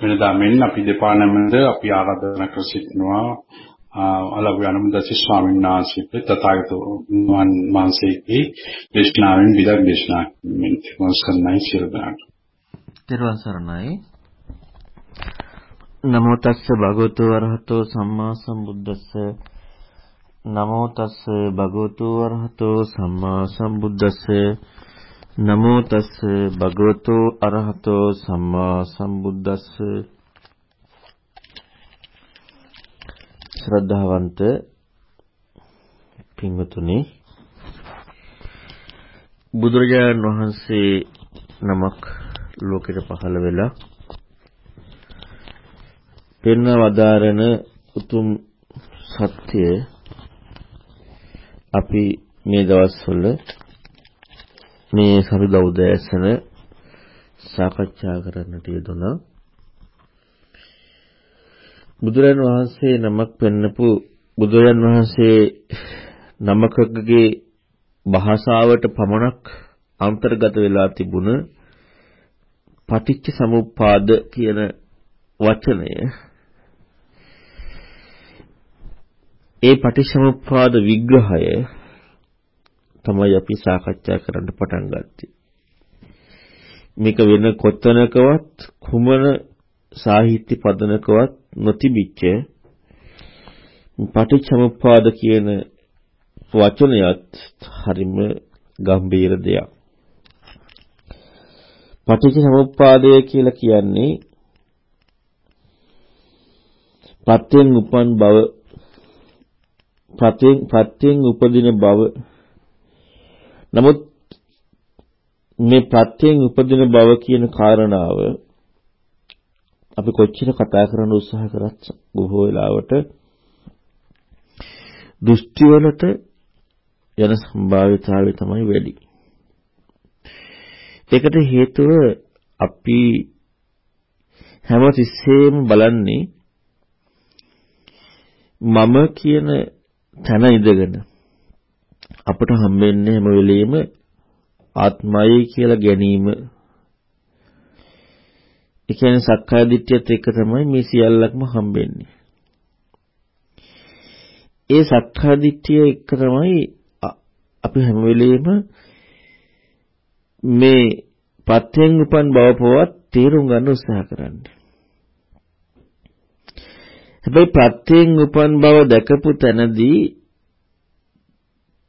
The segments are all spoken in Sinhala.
වෙනදා මෙන් අපි දෙපා නැමද අපි ආරාධනා කර සිටිනවා අලව්‍ය අනුමදසි ස්වාමීන් වහන්සේට තථාගතයන් වහන්සේගේ දේශනාවෙන් විදක් දේශනා කිරීමෙන් මොස්කන්නයි සිරදාට. ත්වන් සරණයි. නමෝ තස්ස භගවතු වරහතෝ සම්මා සම්බුද්දස්ස නමෝ තස්ස භගවතු වරහතෝ සම්මා සම්බුද්දස්ස නමෝ තස්ස භගවතු අරහතෝ සම්මා සම්බුද්දස්ස. ශ්‍රද්ධාවන්ත පින්වතුනි බුදුරජාණන් වහන්සේ නමක් ලෝකෙට පහළ වෙලා පෙන්ව වදාරන උතුම් සත්‍ය අපි මේ දවස්වල මේ සරුදා උදෑසන සාකච්ඡා කරන්නට යෙදුණා බුදුරන් වහන්සේ නමක් පෙන්නපු බුදුරන් වහන්සේ නමකගේ භාෂාවට පමණක් අන්තර්ගත වෙලා තිබුණ පටිච්ච සමුප්පාද කියන වචනය. ඒ පටිච්චසමුප්පාද විග්‍රහය තමයි අපි සාකච්ඡා කරන්න පටන් ගත්තේ. මේක වෙන කොතනකවත් කුමන සාහිත්‍ය පදනකවත් නොතිබිච්ච පටිච්චසමුප්පාද කියන වචනයත් හරිම ගම්බීර දෙයක්. පටිච්චසමුප්පාදය කියලා කියන්නේ ප්‍රත්‍යයෙන් උපන් බව ප්‍රත්‍යයෙන් ප්‍රත්‍යයෙන් උපදින බව නමුත් මේ ප්‍රත්‍යයෙන් උපදින බව කියන කාරණාව අපි කොච්චර කතා කරන්න උත්සාහ කරත් බොහෝ වෙලාවට දෘෂ්ටි වලට යන සම්භාවිතාවය තමයි වැඩි. ඒකට හේතුව අපි හැම තිස්සෙම බලන්නේ මම කියන තැන ඉඳගෙන අපට හම්බෙන්නේ හැම වෙලෙම ආත්මයයි කියලා ගැනීම ඒ කියන්නේ සක්කාය දිට්ඨියත් එක්ක තමයි මේ සියල්ලක්ම හම්බෙන්නේ. ඒ සක්කාය දිට්ඨිය එක්ක තමයි අපි හැම වෙලෙම මේ පත්‍යෙන් උපන් බව පවත් තේරුම් ගන්න උත්සාහ කරන්නේ. හැබැයි ප්‍රත්‍යයෙන් උපන් බව දැකපු තැනදී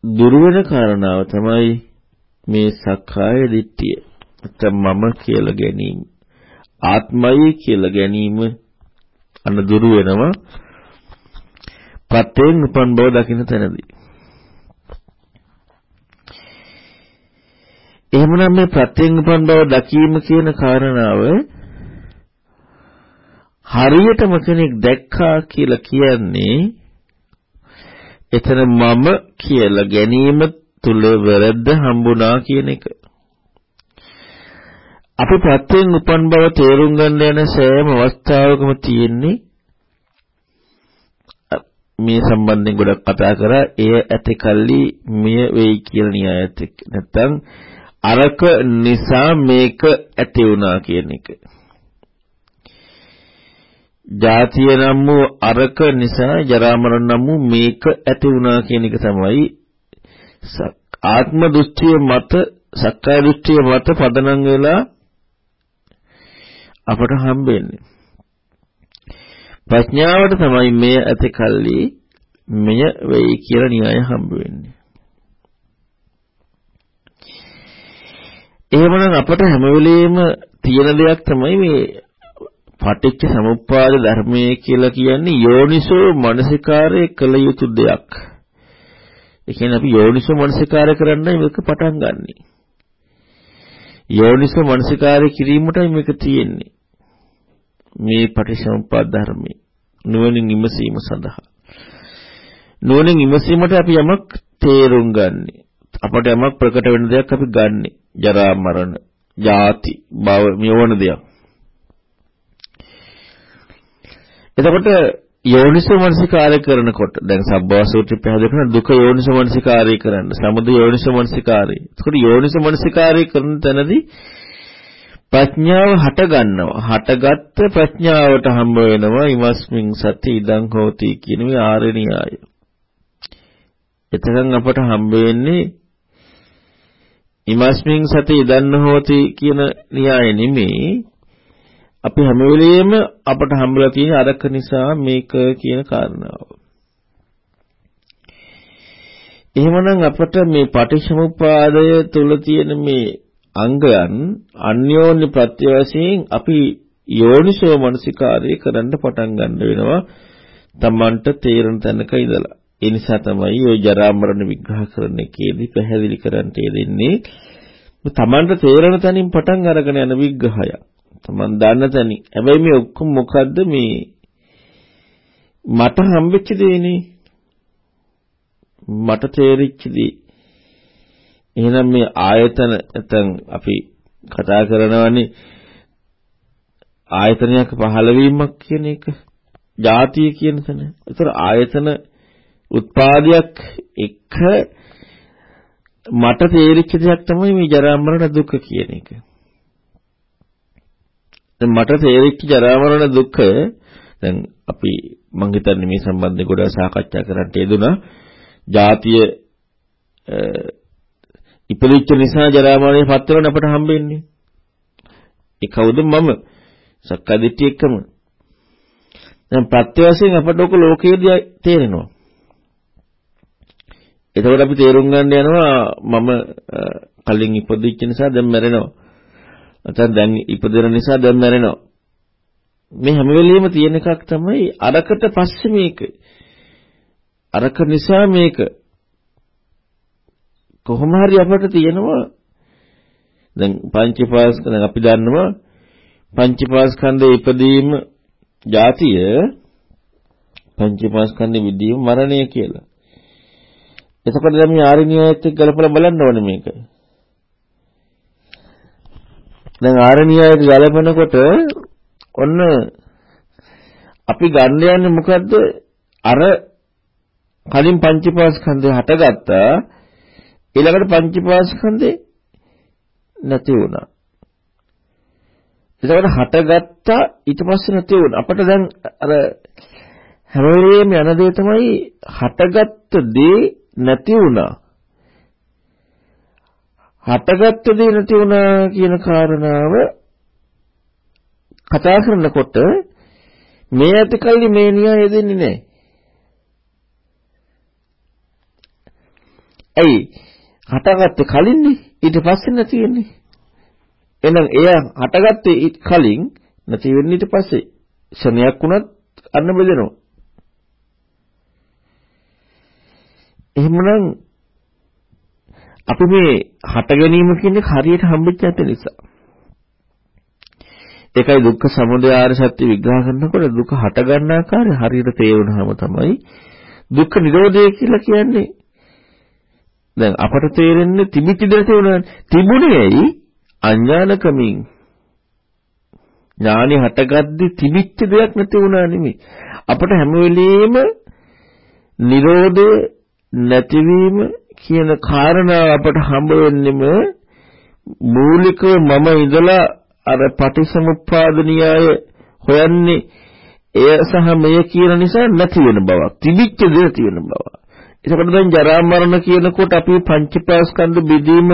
දුර්වන කාරණාව තමයි මේ සක්කාය දිට්ඨිය. නැත්නම් මම කියලා ගැනීම. ආත්මයි කියලා ගැනීම අන්න දුරු වෙනවා ප්‍රත්‍යයෙන් උපන් බව දකින්න තැනදී. එහෙමනම් මේ ප්‍රත්‍යයෙන් උපන් බව දකීම කියන කාරණාව හරියටම කෙනෙක් දැක්කා කියලා කියන්නේ එතන මම කියලා ගැනීම තුල වැරද්ද හම්බුණා කියන එක. අපි ප්‍රත්‍යයෙන් උපන් බව තේරුම් ගන්න යන සෑම අවස්ථාවකම තියෙන්නේ මේ සම්බන්ධයෙන් ගොඩක් කතා කරා එය ඇති කල්ලි මෙය වෙයි කියලා න්‍යායත් එක්ක. නැත්තම් අරක නිසා මේක ඇති වුණා කියන එක. ජාතිය නම් වූ අරක නිසා ජරා මරණ නම් වූ මේක ඇති වුණා කියන එක තමයි ආත්ම දෘෂ්ටිය මත සක්කාය දෘෂ්ටිය මත පදනම් වෙලා අපට හම්බෙන්නේ. ප්‍රඥාවට තමයි මෙය ඇති කල්ලි මෙය වෙයි කියලා න්‍යාය හම්බ වෙන්නේ. එහෙමනම් අපට හැම වෙලෙම තියෙන දෙයක් තමයි මේ පටිච්ච සමුප්පාද ධර්මයේ කියලා කියන්නේ යෝනිසෝ මනසිකාරය කළ යුතු දෙයක්. ඒ කියන්නේ අපි යෝනිසෝ මනසිකාරය කරන්නයි මේක පටන් ගන්නෙ. යෝනිසෝ මනසිකාරය කිරීමටයි මේක තියෙන්නේ. මේ පටිච්චසමුප්පාද ධර්මයේ නුවණින් විමසීම සඳහා. නුවණින් විමසීමට අපි යමක් තේරුම් ගන්නෙ. අපට යමක් ප්‍රකට වෙන දෙයක් අපි ගන්නෙ. ජරා මරණ, ජාති, භව මෙවන දෙයක්. එතකොට යෝනිසෝ මනසිකාරය කරනකොට දැන් සබ්බවසූත්‍රය පැහැදිලි කරන දුක යෝනිසෝ මනසිකාරය කරන්න සමුදය යෝනිසෝ මනසිකාරය. එතකොට යෝනිසෝ මනසිකාරය කරන තැනදී ප්‍රඥාව හට ගන්නවා. හටගත්ත ප්‍රඥාවට හම්බ වෙනවා ඉමස්මින් සති ඉදං හෝති කියන මේ ආර්ය න්‍යාය. එතකන් අපට හම්බ වෙන්නේ ඉමස්මින් සති ඉදන්න හෝති කියන න්‍යාය නෙමෙයි. අපි හැම වෙලෙම අපට හම්බලා තියෙන අරක නිසා මේක කියන කාරණාව. එහෙමනම් අපට මේ පටිච්චසමුප්පාදය තුල තියෙන මේ අංගයන් අන්‍යෝන්‍ය ප්‍රත්‍ය වශයෙන් අපි යෝනිසෝ මනසිකාරය කරන්න පටන් ගන්න වෙනවා තමන්ට තේරෙන තැනක ඉඳලා. ඒ නිසා තමයි ওই ජරා මරණ විග්‍රහ කරන එකේදී පැහැදිලි කරන්න දෙන්නේ තමන්ට තේරෙන තැනින් පටන් අරගෙන යන විග්‍රහය. තමන් දන්න තැනින්. හැබැයි මේ ඔක්කොම මොකද්ද මේ මට හම්බෙච්ච දේනේ. මට තේරිච්ච දේ. එහෙනම් මේ ආයතන නැත්නම් අපි කතා කරනවානේ ආයතනයක පහළවීමක් කියන එක. ಜಾතිය කියන තැන. ඒතර ආයතන උත්පාදයක් එක මට තේරිච්ච දෙයක් තමයි මේ ජරා මරණ දුක කියන එක. දැන් මට තේරිච්ච ජරා මරණ දුක දැන් අපි මං හිතන්නේ මේ සම්බන්ධයෙන් ගොඩාක් සාකච්ඡා කරන්න යෙදුනා. ජාතිය ඉපදිච්ච නිසා ජරා මරණය පත් වෙන අපට හම්බෙන්නේ. ඒ කවුද මම? සක්කාදිට්ඨිය එක්කම. දැන් ප්‍රත්‍ය වශයෙන් අපට ඔක ලෝකයේදී තේරෙනවා. එතකොට අපි තේරුම් ගන්න යනවා මම කලින් ඉපදිච්ච නිසා දැන් මැරෙනවා. නැත්නම් දැන් ඉපදෙන නිසා දැන් මැරෙනවා. මේ හැම වෙලෙම තියෙන එකක් තමයි අරකට පස්සේ මේක. අරක නිසා මේක කොහොම හරි අපට තියෙනවා දැන් පංචපාස්ක දැන් අපි දන්නවා පංචපාස්කන්ධයේ ඉපදීම ಜಾතිය පංචපාස්කන්ධයේ විදීම මරණය කියලා. එතකොට දැන් මේ ආරණ්‍යයත් එක්ක ගලපලා බලන්න ඕනේ මේක. දැන් ආරණ්‍යයත් ගලපනකොට ඔන්න අපි ගන්න යන්නේ මොකද්ද? අර කලින් පංචපාස්කන්ධය හටගත්තා ඊළඟට පංචපාස්කන්ධේ නැති වුණා. එතකොට හටගත්තා ඊට පස්සේ නැති වුණා. අපිට දැන් අර හැම වෙලේම යන දේ තමයි හටගත්ත දේ නැති වුණා. හටගත්ත දේ නැති වුණා කියන කාරණාව කතා කරනකොට මේ ඇතිකල්ලි මේ න්‍යාය දෙන්නේ නැහැ. ඇයි? හටගත්තේ කලින්නේ ඊට පස්සේ නැති වෙන්නේ. එහෙනම් එය හටගත්තේ කලින් නැති වෙන්නේ ඊට පස්සේ ක්ෂණයක් වුණත් අන්න බෙදෙනවා. එහෙමනම් අපි මේ හට ගැනීම කියන්නේ හරියට හම්බෙච්ච නැති නිසා. ඒකයි දුක්ඛ සමුදය ආර්ය සත්‍ය විග්‍රහ කරනකොට දුක හට ගන්න ආකාරය හරියට තේරුණාම තමයි දුක්ඛ නිරෝධය කියලා කියන්නේ දැන් අපට තේරෙන්නේ තිබිච්ච දේ තේරුණානේ. තිබුණේ ඇයි? අඥානකමින්. ඥානෙ හටගද්දි තිබිච්ච දෙයක් නැති වුණා නෙමෙයි. අපට හැම වෙලෙම Nirodha නැතිවීම කියන කාරණාව අපට හම්බ වෙන්නෙම මූලිකව මම ඉඳලා අර පටිසමුප්පාද න්‍යාය හොයන්නේ එය සහ මෙය කියන නිසා නැති වෙන බවක් තිබිච්ච දේ තියෙන බවක් එතකොට දැන් ජරා මරණ කියනකොට අපි පංචපාස්කන්ධ බෙදීම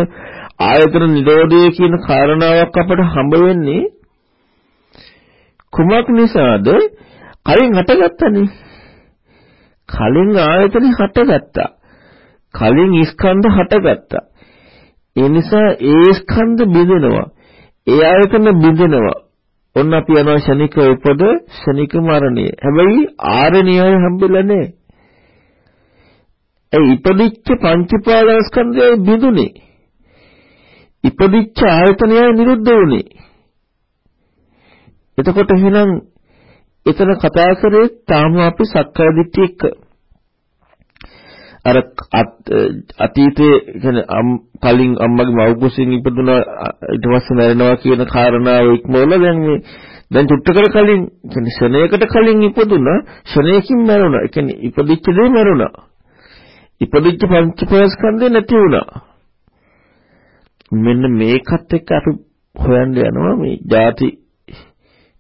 ආයතන නිරෝධය කියන කාරණාවක් අපට හම්බ වෙන්නේ කුමක් නිසාද? කලින් හටගත්තනේ. කලින් ආයතන හටගත්තා. කලින් ස්කන්ධ හටගත්තා. ඒ නිසා ඒ ස්කන්ධ බෙදෙනවා. ඒ ආයතන බෙදෙනවා. ඔන්න අපි යනවා ශනික උපද ශනික මරණය. හැබැයි ආරණ්‍යය හම්බෙලා නැහැ. ඒ ඉපදිච්ච පංචපාදස්කන්ධය බිඳුනේ. ඉපදිච්ච ආයතනය නිරුද්ධ වුනේ. එතකොට එහෙනම් එතන කතා කරේ තාම අපි සක්කාය දිට්ඨිය එක්ක. අර අතීතයේ කියන්නේ කලින් අම්මගේ මව් කුසින් ඉපදුනා ඊට පස්සේ මැරෙනවා කියන කාරණාව ඉක්මවල දැන් මේ දැන් චුට්ටකට කලින් කියන්නේ ශරණයකට කලින් ඉපදුනා ශරණයකින් මැරුණා. ඒ කියන්නේ ඉපදිච්ච දේ මැරුණා. ඉපදිච්ච පංචපස්කන්ධය නැති වුණා. මෙන්න මේකත් එක්ක අපි හොයන්න යනවා මේ ಜಾති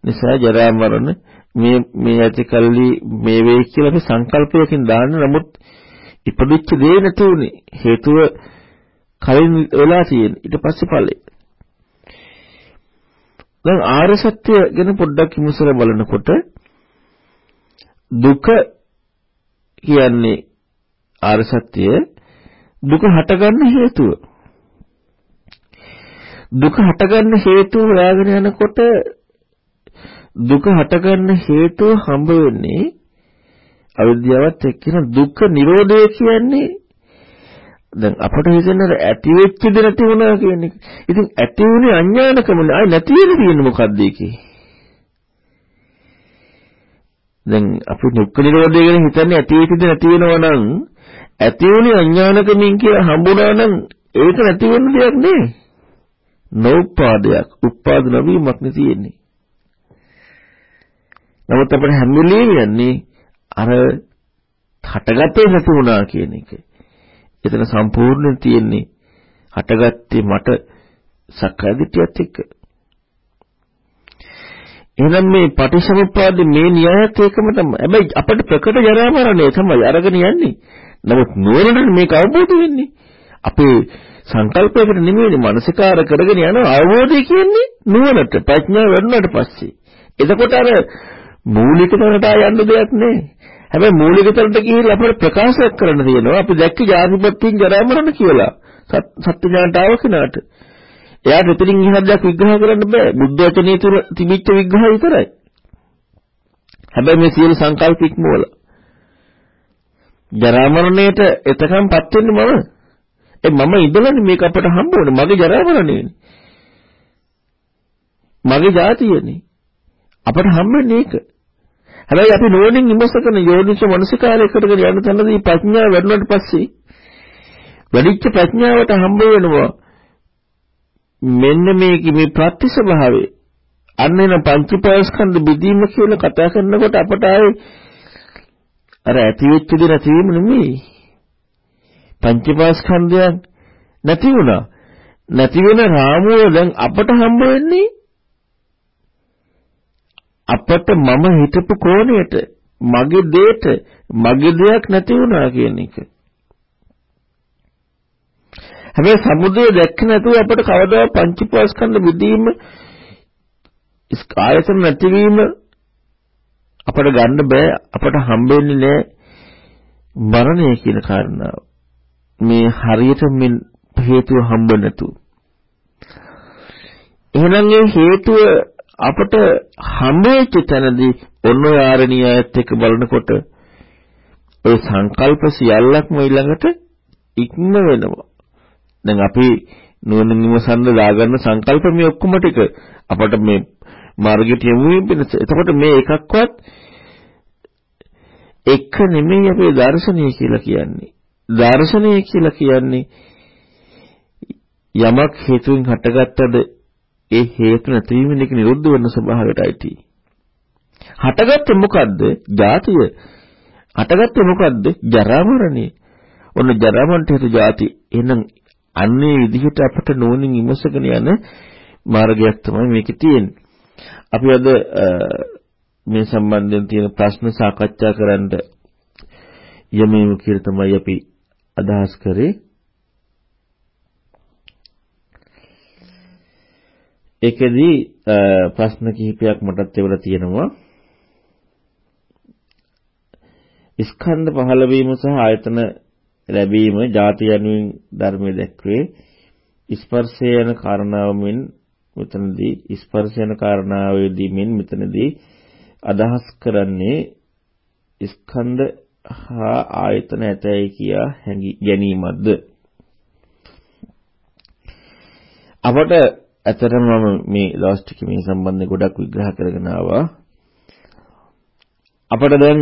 නිසා ජරා මරණ මේ මේ ඇති කල්ලි මේ වෙයි කියලා අපි සංකල්පයකින් දාන්න නමුත් ඉපදිච්ච දේ නැති උනේ. හේතුව කලින් වෙලා තියෙන ඊට පස්සේ ඵලෙ දැන් ආර්ය සත්‍ය ගැන පොඩ්ඩක් විමසලා බලනකොට දුක කියන්නේ ආර්ය සත්‍ය දුක හටගන්න හේතුව. දුක හටගන්න හේතුව හොයාගෙන යනකොට දුක හටගන්න හේතුව හම්බ වෙන්නේ අවිද්‍යාවත් එක්කන දුක්ඛ නිරෝධය කියන්නේ දැන් අපට හිතෙන්නේ ඇති වෙච්ච දේ නැති වුණා කියන එක. ඉතින් ඇති වුණේ අඥානකමනේ. ආයි නැති වෙන තියෙන්නේ මොකද්ද ඒකේ? දැන් අපි දුක්ඛ නිරෝධය ගැන හිතන්නේ ඇති වෙච්ච දේ නැති වෙනවා නම් ඇති වුණේ අඥානකමින් කියලා හම්බුණා නම් ඒක නැති වෙන්න දෙයක් නේ. නෝපාදයක්, උපාද නොවීමක් නේ තියෙන්නේ. නමුත් අපිට හැම වෙලේම යන්නේ අර හටගත්තේ නැති වුණා කියන එක. එතන සම්පූර්ණයෙන් තියෙන්නේ හටගත්තේ මට සක්කාය දිට්ඨියත් එක්ක. එහෙනම් මේ පටිච්චසමුප්පාද මේ න්‍යායත් ඒකම තමයි. හැබැයි අපිට ප්‍රකට ජරා මරණය තමයි අරගෙන යන්නේ. නමුත් නුවණට මේක අවබෝධ වෙන්නේ. අපේ සංකල්පයකට නෙමෙයි මනසිකාර කරගෙන යන අවබෝධය කියන්නේ නුවණට ප්‍රඥාව වැඩුණාට පස්සේ. එතකොට අර මූලික තැනට යන්න දෙයක් නෑ. හැබැයි මූලික තැනට ගිහිල්ලා අපිට ප්‍රකාශයක් කරන්න තියෙනවා. අපි දැක්ක ජාතිපත්තියෙන් ජරා මරණ කියලා. සත්‍ය ඥානට ආව කෙනාට. එයාට එතනින් ඉහළට දැක් විග්‍රහ කරන්න බෑ. බුද්ධ වචනේ තුර තිබිච්ච විග්‍රහය විතරයි. හැබැයි මේ සියලු සංකල්ප ඉක්මවල. ජරා මරණයට එතකම්පත් වෙන්නේ මම. ඒ මම ඉඳලානේ මේක අපට හම්බ වුනේ. මගේ ජරා මරණයනේ. මගේ જાතියනේ. අපට හම්බෙන්නේ ඒක. හැබැයි අපි නෝනින් විමසකන යෝනිස මනසිකාරය කරගෙන යන තැනදී ප්‍රඥාව වැඩුණාට පස්සේ වැඩිච්ච ප්‍රඥාවට හම්බ වෙනවා මෙන්න මේක මේ ප්‍රත්‍ය ස්වභාවය අන්න එන පංචපාස්කන්ධ බෙදීම කියලා කතා කරනකොට අපට ආයේ අර ඇති වෙච්ච දේ නැති වීම නෙමෙයි. පංචපාස්කන්ධයන් නැති වුණා. නැති වෙන රාමුව දැන් අපට හම්බ වෙන්නේ අපට මම හිතපු කෝණයට මගේ දෙයට මගේ දෙයක් නැති වුණා කියන එක. හැබැයි සමුදය දැක්ක නැතුව අපට කවදා පංචපාස්කන්ධ විදීම ආයතන නැතිවීම අපට ගන්න බෑ අපට හම්බෙන්නේ නෑ මරණය කියන කාරණාව. මේ හරියට මේ හේතුව හම්බ නැතු. එහෙනම් ඒ හේතුව අපට හම්බෙච්ච තැනදී ඔන්න ඔය ආරණියයත් එක්ක බලනකොට ඔය සංකල්ප සියල්ලක්ම ඊළඟට ඉක්ම වෙනවා. දැන් අපි නුවණින් විමසන්න දාගන්න සංකල්ප මේ ඔක්කොම ටික අපට මේ මාර්ගයට යමු වෙනස. එතකොට මේ එකක්වත් එක නෙමෙයි අපේ දර්ශනය කියලා කියන්නේ. දර්ශනය කියලා කියන්නේ යමක් හේතුවෙන් හටගත්තද ඒ හේතු නැතිවීමෙන් ඒක නිරුද්ධ වෙන ස්වභාවයටයි හටගත්තේ මොකද්ද? ජාතිය. හටගත්තේ මොකද්ද? ජරා මරණය. ඔන්න ජරා මරණට හේතු ජාති. එහෙනම් අන්නේ විදිහට අපට නෝනින් විමසගෙන යන මාර්ගයක් තමයි මේකේ තියෙන්නේ. අපි අද මේ සම්බන්ධයෙන් තියෙන ප්‍රශ්න සාකච්ඡා කරන්න යමෙමු කියලා තමයි අපි අදහස් කරේ. ඒකෙදි ප්‍රශ්න කිහිපයක් මටත් එවලා තියෙනවා. ස්කන්ධ පහළ වීම සහ ආයතන ලැබීම ಜಾති යනුවෙන් ධර්මයේ දැක්වේ. ස්පර්ශය යන කාරණාවෙන් මෙතනදී ස්පර්ශ යන කාරණාවේදී මෙන් මෙතනදී අදහස් කරන්නේ ස්කන්ධ හා ආයතන ඇතයි කියා හැඟි ගැනීමක්ද අපට ඇත්තටම මම මේ දවස් ටික මේ සම්බන්ධයෙන් ගොඩක් විග්‍රහ කරගෙන ආවා. අපට දැන්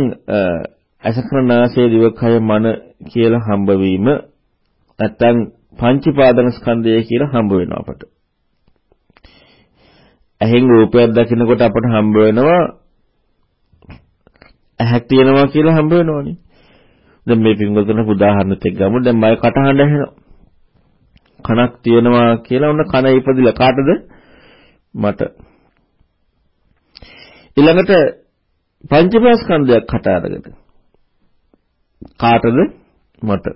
අසකරනාසය දිවකය මන කියලා හම්බ වීම නැත්තම් පංචීපාදන ස්කන්ධය කියලා හම්බ වෙනවා අපට. ඇහෙන් රූපයක් දකිනකොට අපට හම්බ වෙනවා ඇහක් තියෙනවා කියලා හම්බ වෙනවනේ. දැන් මේ පින්වතුන් උදාහරණයක් ගමු. දැන් මම කටහඬ ඇහෙනවා. කනක් තියෙනවා කියලා ඔන්න කන ඉපදිලා. කාටද? මට. ඊළඟට පංචමස්කන්ධයක් හට අරගෙන. කාටද? මට.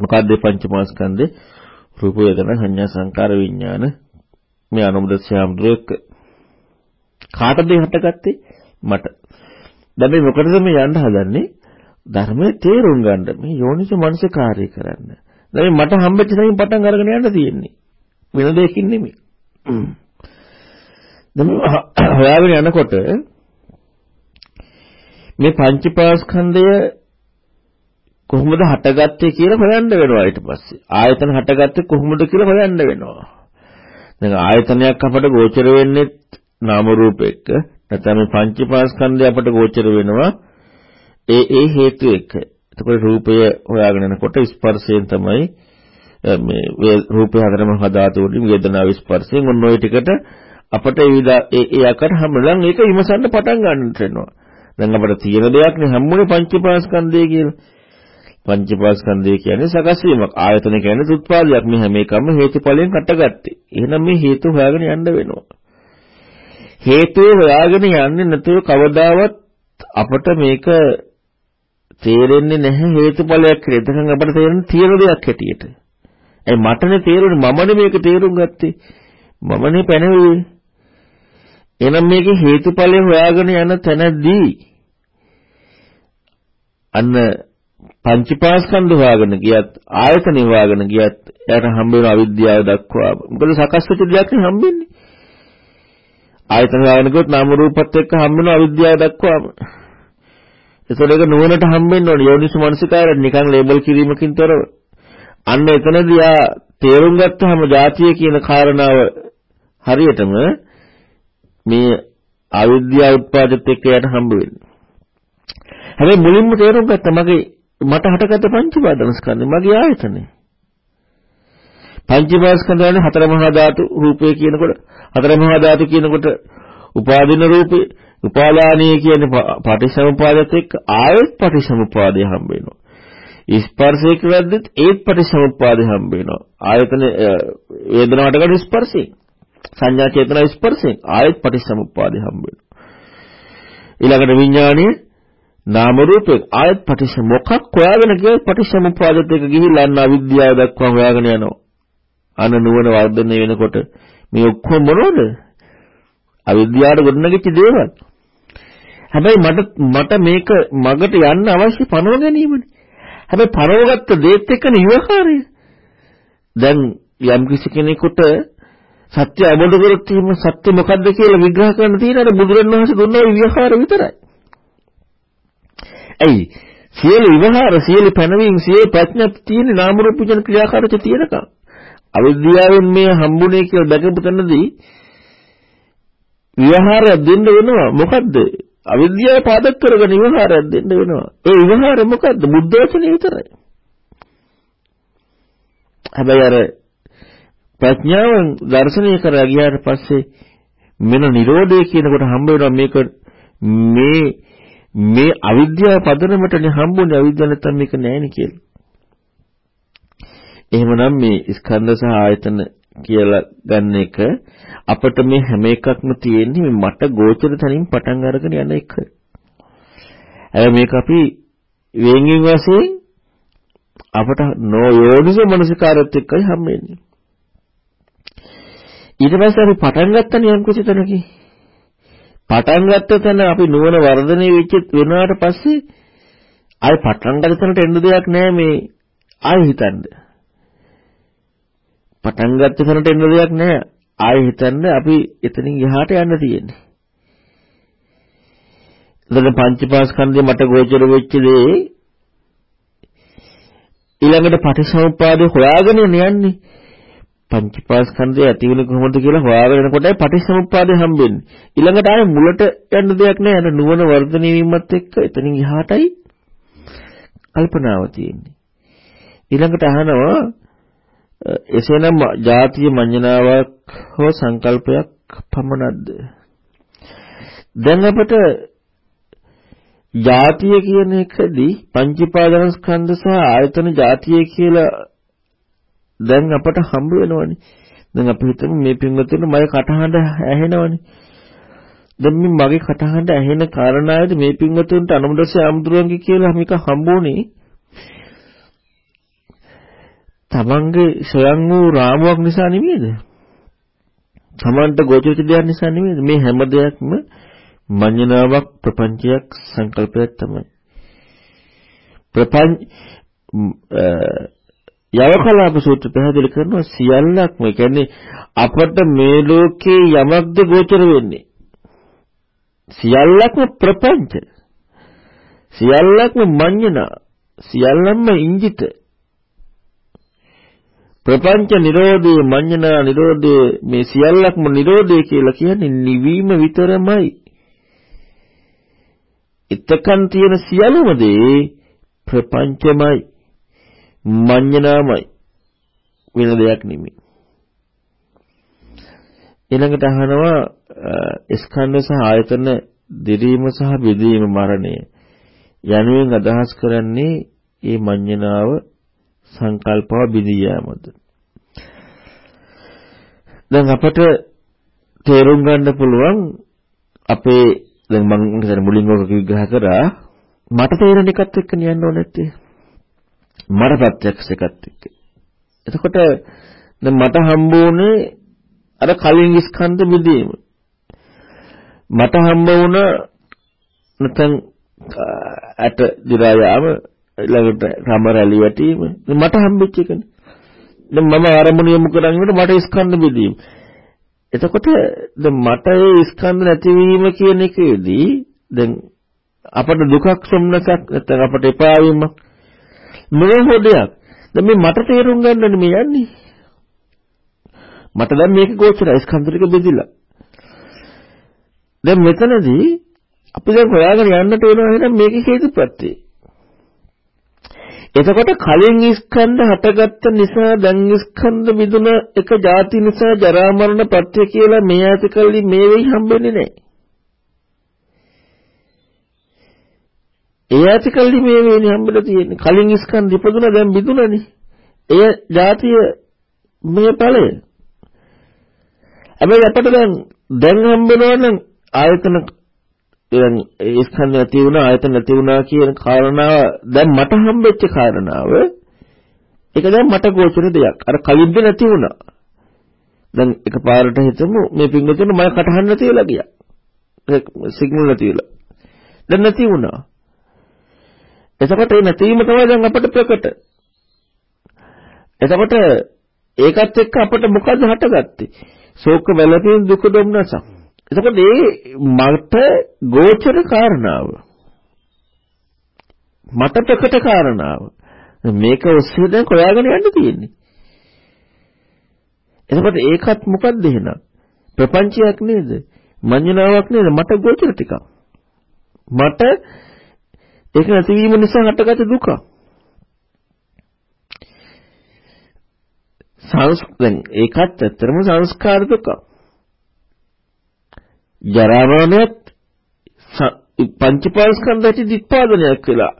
මොකද්ද පංචමස්කන්ධේ රූප වේදනා සංඥා සංකාර විඥාන. මේ අනුමුදස්යාම්දුර එක්ක. කාටද හටගත්තේ? මට. දැන් මේ මොකටද මේ යන්න හදන්නේ? ධර්මයේ තේරුම් ගන්න. මේ යෝනිස මනසකාරය කරන්න. දැන් මට හම්බෙච්ච තැනින් පටන් අරගෙන යන්න තියෙන්නේ වෙන දෙයකින් නෙමෙයි දැන් හොයාගෙන යනකොට මේ පංචපාස්කන්ධය කොහොමද හටගත්තේ කියලා හොයන්න වෙනවා ඊට පස්සේ. ආයතන හටගත්තේ කොහොමද කියලා හොයන්න වෙනවා. දැන් ආයතනයක් අපට ගෝචර වෙන්නේ නාම රූප එක්ක. නැත්නම් පංචපාස්කන්ධය අපට ගෝචර වෙනවා ඒ ඒ හේතු එක්ක. එතකොට රූපය හොයාගෙන යනකොට ස්පර්ශයෙන් තමයි මේ රූපය හතරම හදාතු වලින් වේදනාව ස්පර්ශයෙන් ඔන්න ඔය ටිකට අපට ඒ ඒ ඒ ආකාර හැමලම් ඒක විමසන්න පටන් ගන්නට වෙනවා. දැන් අපිට තියෙන දෙයක් නේ හැමෝනේ පංචපාස්කන්ධය කියලා. පංචපාස්කන්ධය කියන්නේ සකස් වීමක්. ආයතන කියන්නේ උත්පාදයක්. මේ හැම එකම හේතුඵලයෙන් හටගත්තේ. එහෙනම් මේ හේතු හොයාගෙන යන්න වෙනවා. හේතුව හොයාගෙන යන්නේ නැතුව කවදාවත් අපට මේක තේරෙන්නේ නැහැ හේතුඵලයක් කියලා. එතකන් අපට තේරෙන්නේ තියෙන දෙයක් හැටියට. ඒ මටනේ තේරුනේ මමනේ මේක තේරුම් ගත්තේ. මමනේ පැනවුවේ. එහෙනම් මේකේ හේතුඵලය හොයාගෙන යන තැනදී අන්න පංචපාස්කන්ධ හොයාගෙන ගියත් ආයතන හොයාගෙන ගියත් එයාට හම්බ වෙන අවිද්‍යාව දක්වා මොකද සකස් වෙච්ච දෙයක් නේ හම්බෙන්නේ ආයතන හොයාගෙන ගියොත් නාම රූපත් එක්ක හම්බ වෙන අවිද්‍යාව දක්වාම ඒතකොට ඒක නුවණට හම්බෙන්න ඕනේ යෝනිස මනසිකාරය නිකන් ලේබල් කිරීමකින් තොරව අන්න එතනදී ආ තේරුම් ගත්තාම જાතිය කියන කාරණාව හරියටම මේ අවිද්‍යාව උත්පාදිත එක්ක යට හම්බ වෙන්නේ. හැබැයි මුලින්ම තේරුම් ගත්ත මගේ මට හටගත්ත පංචපාදනස්කන්ධය මගේ ආයතනේ. පංචපාදස්කන්ධයනේ හතර මහා ධාතු රූපේ කියනකොට හතර මහා ධාතු කියනකොට උපාදින රූපේ උපාදානීය කියන පටිසමුපාදයට එක්ක ආයෙත් පටිසමුපාදය හම්බ වෙනවා. ස්පර්ශය කියද්දිත් ඒත් පටිසමුපාදය හම්බ වෙනවා. ආයතන වේදනාවට ගන්න ස්පර්ශය. සංඥා චේතනා ස්පර්ශයෙන් ආයෙත් පටිච්චසමුප්පාදය හම්බ වෙනවා. ඊළඟට විඥානීය නාම රූපේ ආයෙත් පටිච්ච මොකක් හොයාගෙන ගියොත් පටිච්චසමුප්පාදයට එක ගිහිල්ලා අන්න අවිද්‍යාව දක්වා හොයාගෙන යනවා. අන නුවණ වර්ධනය වෙනකොට මේ ඔක්කොම මොනවද? අවිද්‍යාවට ගොඩනගෙච්ච දේවල්. හැබැයි මට මට මේක මගට යන්න අවශ්‍ය පනව ගැනීමනේ. හැබැයි පනවගත්ත දේත් එක්කනේ විවහාරය. දැන් යම් කිසි කෙනෙකුට සත්‍ය අවබෝධ කරගත්තොත් එහෙම සත්‍ය මොකද්ද කියලා විග්‍රහ කරන්න තියෙන අර බුදුරණවහන්සේ දුන්න ওই විවහාර විතරයි. ඇයි? සියලු විවහාර සියලු පැනවීම සියලු ප්‍රඥප්ති තියෙන නාම රූප විචන ක්‍රියාකාරක තියෙනකම් අවිද්‍යාවෙන් මේ හම්බුනේ කියලා දැකපු තැනදී විවහාරයක් දෙන්න වෙනවා මොකද්ද? අවිද්‍යාව පාදක කරගෙන විවහාරයක් දෙන්න වෙනවා. ඒ විවහාරය මොකද්ද? බුද්ධ වචනේ විතරයි. හැබැයි අර ප්‍රඥාවෙන් දර්ශනය කරලා ගියාට පස්සේ මෙන්න Nirodhe කියනකොට හම්බ වෙනවා මේක මේ මේ අවිද්‍යාව පදනමටනේ හම්බුනේ අවිද්‍යාව නැත්තම් මේක නෑනේ කියලා. එහෙමනම් මේ ස්කන්ධ සහ ආයතන කියලා ගන්න එක අපිට මේ හැම එකක්ම තියෙන්නේ මේ මට ගෝචර තනින් පටන් අරගෙන යන එක. හැබැයි මේක අපි වෙන්ගෙන් වශයෙන් අපට නොයෝනිස මනසිකාරත් එක්කයි හම්බෙන්නේ. ඊට පස්සේ අපි පටන් ගත්තනේ යම් කිසි තැනකින්. පටන් ගත්ත තැන අපි නුවණ වර්ධනය වෙච්ච වෙනාට පස්සේ ආයි පටන් ගන්න තැනට එන්න දෙයක් නැහැ මේ ආයි හිතන්න. පටන් ගත්ත තැනට එන්න දෙයක් නැහැ. ආයි හිතන්න අපි එතනින් එහාට යන්න තියෙන්නේ. එතන පංචපාස්කන්ධය මට ගෝචර වෙච්ච දේ ඊළඟට පටිසමුප්පාදේ හොයාගෙන යන්නේ. පංචපාස්කන්ධය ඇති වෙන්නේ කොහොමද කියලා හොයාගෙන කොටයි පටිච්චසමුප්පාදය හම්බෙන්නේ. ඊළඟට ආයේ මුලට යන්න දෙයක් නැහැ. අර නුවණ වර්ධනය වීමත් එක්ක එතනින් එහාටයි කල්පනාව තියෙන්නේ. ඊළඟට අහනවා එසේනම් ජාතිය මඤ්ඤණාවක් හෝ සංකල්පයක් පමණක්ද? දැන් අපට ජාතිය කියන එකදී පංචීපාදනස්කන්ධ සහ ආයතන ජාතිය කියලා දැන් අපට හම්බ වෙනවනේ. දැන් අපි හිතමු මේ පින්වතුන් මගේ කටහඬ ඇහෙනවනේ. දැන් මේ මගේ කටහඬ ඇහෙන කාරණාවද මේ පින්වතුන්ට අනුමුදස්ස ආමුදුරන්ගේ කියලා මේක හම්බුනේ. තමන්ගේ ස්වයං වූ රාමුවක් නිසා නෙමෙයිද? තමන්ට ගෝචරිත දෙයක් නිසා නෙමෙයිද? මේ හැම දෙයක්ම මඤ්ඤණාවක් ප්‍රපංචයක් සංකල්පයක් තමයි. ප්‍රපංච යවකලාප සූත්‍ර පැහැදිලි කරනවා සියල්ලක්ම ඒ කියන්නේ අපට මේ ලෝකේ යමක්ද ගෝචර වෙන්නේ සියල්ලක්ම ප්‍රපංච සියල්ලක්ම මඤ්ඤණා සියල්ලම ඉංජිත ප්‍රපංච නිරෝධයේ මඤ්ඤණා නිරෝධයේ මේ සියල්ලක්ම නිරෝධය කියලා කියන්නේ නිවීම විතරමයි. එතකන් තියෙන සියලුම දේ ප්‍රපංචමයි මඤ්ඤණාමයි වෙන දෙයක් නෙමෙයි. ඊළඟට අහනවා ස්කන්ධ සහ ආයතන දිරීම සහ බෙදීම මරණය යනුවෙන් අදහස් කරන්නේ මේ මඤ්ඤණාව සංකල්පව බිඳී යාමද? දැන් අපට තේරුම් ගන්න පුළුවන් අපේ දැන් මම හිතන්නේ මුලින්ම ඔක විග්‍රහ කරා. මට තේරෙන එකත් එක්ක නියන්න ඕනේ නැත්තේ. මට ප්‍රත්‍යක්ෂ එකත් එක්ක. එතකොට දැන් මට හම්බුනේ අර කලින් ස්කන්ධ බෙදීම මට හම්බ වුණ නැත්නම් ඇට දිරා යාම ළඟට රම රැලි වැටීම මට හම්බෙච්ච එකනේ. දැන් මම ආරම්භණය යොමු කරන්නේ මට ස්කන්ධ බෙදීම. එතකොට දැන් මට ඒ ස්කන්ධ නැතිවීම කියන එකේදී දැන් අපට දුකක් සොම්නසක් නැත්නම් අපට එපා වීමක් මොන හොදයක්. දැන් මේ මට තේරුම් ගන්නනේ මේ යන්නේ. මට දැන් මේක ගෝචරයි ස්කන්ධ ටික බෙදිලා. දැන් මෙතනදී අපි දැන් හොයාගෙන යන්නට වෙනවා එහෙනම් මේකේ හේතුප්‍රත්‍යය. එතකොට කලින් ස්කන්ධ හටගත්ත නිසා දැන් ස්කන්ධ මිදුන එක ಜಾති නිසා ජරා මරණ පත්‍ය කියලා මේ ඇතිකල්ලි මේ වෙයි හම්බෙන්නේ නැහැ. ඒ ඇතිකල්ලි මේ වෙන්නේ හම්බෙලා තියෙන්නේ. කලින් ස්කන්ධ ඉපදුනා දැන් මිදුනනේ. එය ಜಾතිය මේ ඵලය. හැබැයි අපිට දැන් දැන් හම්බෙනවා නම් ආයතන දැන් ඒ ස්කන්ධ නැති වුණා ආයතන නැති වුණා කියන කාරණාව දැන් මට හම්බෙච්ච කාරණාව ඒක දැන් මට ගෝචර දෙයක්. අර කලින්ද නැති වුණා. දැන් එකපාරට හිතමු මේ පින්වතුන් මම කටහඬ නැති වෙලා ගියා. සිග්නල් නැති වෙලා. දැන් නැති වුණා. එතකොට ඒ නැතිවීම තමයි දැන් අපට ප්‍රකට. එතකොට ඒකත් එක්ක අපට මොකද හටගත්තේ? ශෝක වැළපීම් දුක දුම්නසක්. එතකොට මේ මට ගෝචර කාරණාව මට ප්‍රකට කාරණාව මේක ඔස්සේ දැන් හොයාගෙන යන්න තියෙන්නේ. එතකොට ඒකත් මොකක්ද එහෙනම්? ප්‍රපංචයක් නේද? මඤ්ඤණාවක් නේද? මට ගෝචර ටිකක්. මට ඒක නැතිවීම නිසා හටගත්ත දුක. සංස් දැන් ඒකත් ඇත්තරම සංස්කාර දුකක්. ජරා මරණයත් පංචපාස්කන්ධයට දිත්පාදනයක් වෙලා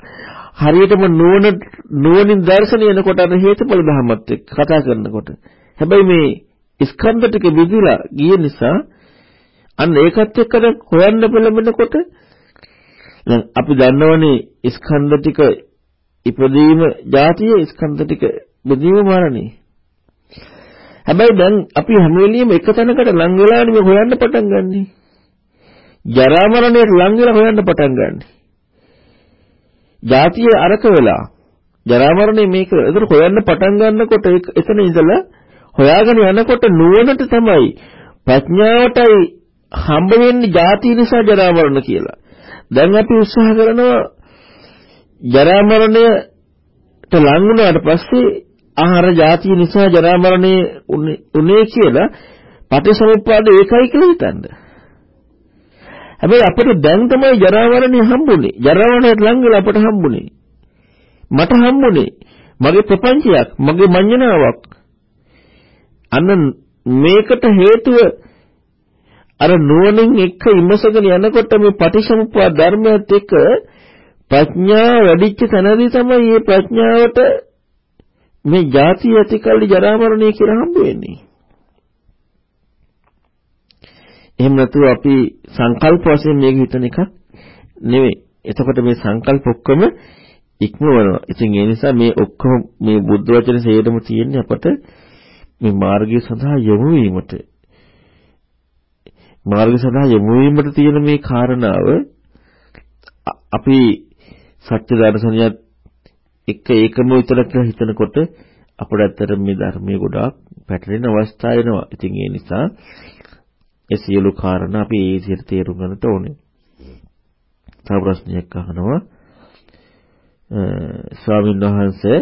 හරියටම නුවණ නුවණින් දර්ශනය එනකොට අර හේතුඵල ධර්මත් එක්ක කතා කරනකොට හැබැයි මේ ස්කන්ධ ටික විදිලා ගිය නිසා අන්න ඒකත් එක්ක දැන් හොයන්න පෙළඹෙනකොට දැන් අපි දන්නවනේ ස්කන්ධ ටික ඉපදීම જાතිය ස්කන්ධ ටික බෙදීම මරණේ හැබැයි දැන් අපි හැම වෙලෙම එක තැනකට ලං වෙලානේ මේ හොයන්න පටන් ගන්නේ. ජරා මරණයට ලං වෙලා හොයන්න පටන් ගන්න. ಜಾතිය අරක වෙලා ජරා මරණය මේක ඒතර හොයන්න පටන් ගන්නකොට එතන ඉඳලා හොයාගෙන යනකොට නුවණට තමයි ප්‍රඥාවටයි හම්බ වෙන්නේ ಜಾති නිසා ජරා මරණ කියලා. දැන් අපි උත්සාහ කරනවා ජරා මරණයට ලං වුණාට පස්සේ ආහාර ಜಾති නිසා ජරා මරණේ උනේ කියලා පටිසමුප්පාද ඒකයි කියලා හිතන්නේ. හැබැයි අපිට දැන් තමයි ජරා මරණය හම්බුනේ. ජරා මරණයට ලං වෙලා අපට හම්බුනේ. මට හම්බුනේ මගේ ප්‍රපංචයක්, මගේ මඤ්ඤණාවක්. අන්න මේකට හේතුව අර නුවණින් එක්ක ඉමසගෙන යනකොට මේ පටිච්චසමුප්පාද ධර්මයත් එක්ක ප්‍රඥාව වැඩිච්ච තැනදී තමයි මේ ප්‍රඥාවට මේ ಜಾති ඇතිකල්ලි ජරා මරණය කියලා හම්බ වෙන්නේ. එහෙම නැතුව අපි සංකල්ප වශයෙන් මේක හිතන එකක් නෙවෙයි. එතකොට මේ සංකල්ප ඔක්කොම ඉක්මවනවා. ඉතින් ඒ නිසා මේ ඔක්කොම මේ බුද්ධ වචන සේරම තියෙන්නේ අපට මේ මාර්ගය සඳහා යොමු වීමට. මාර්ගය සඳහා යොමු වීමට තියෙන මේ කාරණාව අපි සත්‍ය දර්ශනයත් එක්ක ඒකම විතර කියලා හිතනකොට අපිට ඇත්තට මේ ධර්මයේ ගොඩාක් පැටලෙන අවස්ථා එනවා. ඉතින් ඒ නිසා ඒ සියලු කාරණා අපි ඒ විදිහට තේරුම් ගන්නට ඕනේ. තව ප්‍රශ්නයක් අහනවා. ස්වාමීන් වහන්සේ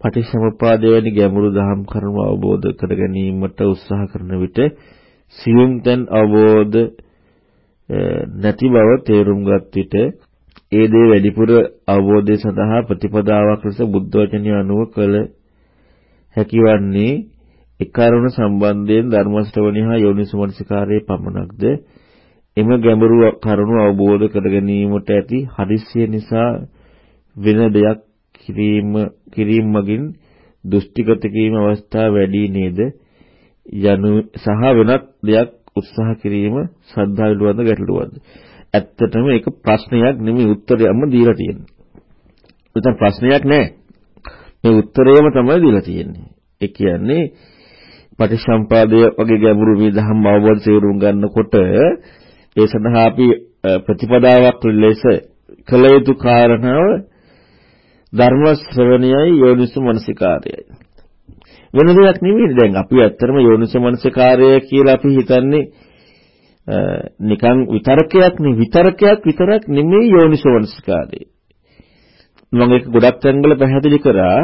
පටිච්චසමුප්පාදය වැනි ගැඹුරු දහම් කරුණු අවබෝධ කර ගැනීමට උත්සාහ කරන විට සියුම් තැන් අවබෝධ නැති බව තේරුම් ගත් විට ඒ දේ වැඩිපුර අවබෝධය සඳහා ප්‍රතිපදාවක් ලෙස බුද්ධ වචනය අනුව කළ හැකිවන්නේ ඒ කරුණ සම්බන්ධයෙන් ධර්ම ශ්‍රවණය හා යෝනිසමනසිකාරයේ පමණක්ද එම ගැඹුරු කරුණු අවබෝධ කර ගැනීමට ඇති හදිස්සිය නිසා වෙන දෙයක් කිරීම කිරීම මගින් දෘෂ්ටිගත කිරීම අවස්ථා වැඩි නේද යනු සහ වෙනත් දෙයක් උත්සාහ කිරීම ශ්‍රද්ධාව පිළිබඳ ගැටලුවක්ද ඇත්තටම ඒක ප්‍රශ්නයක් නෙමෙයි උත්තරයක්ම දීලා තියෙන්නේ. උතන ප්‍රශ්නයක් නෑ. මේ උත්තරයම තමයි දීලා තියෙන්නේ. ඒ කියන්නේ පටිච්චසම්පාදය වගේ ගැඹුරු මේ ධම්ම අවබෝධ තේරුම් ගන්නකොට ඒ සඳහා අපි ප්‍රතිපදාවක් ලෙස කළ යුතු කාරණාව ධර්ම ශ්‍රවණයයි යෝනිසු මනසිකාරයයි. වෙන දෙයක් නෙවෙයි දැන් අපි ඇත්තටම යෝනිසු මනසිකාරය කියලා අපි හිතන්නේ නිකන් විතරකයක් නෙවෙයි විතරකයක් විතරක් නෙමෙයි යෝනිසු මනසිකාරය. මම ඒක ගොඩක් තැන්වල පැහැදිලි කරා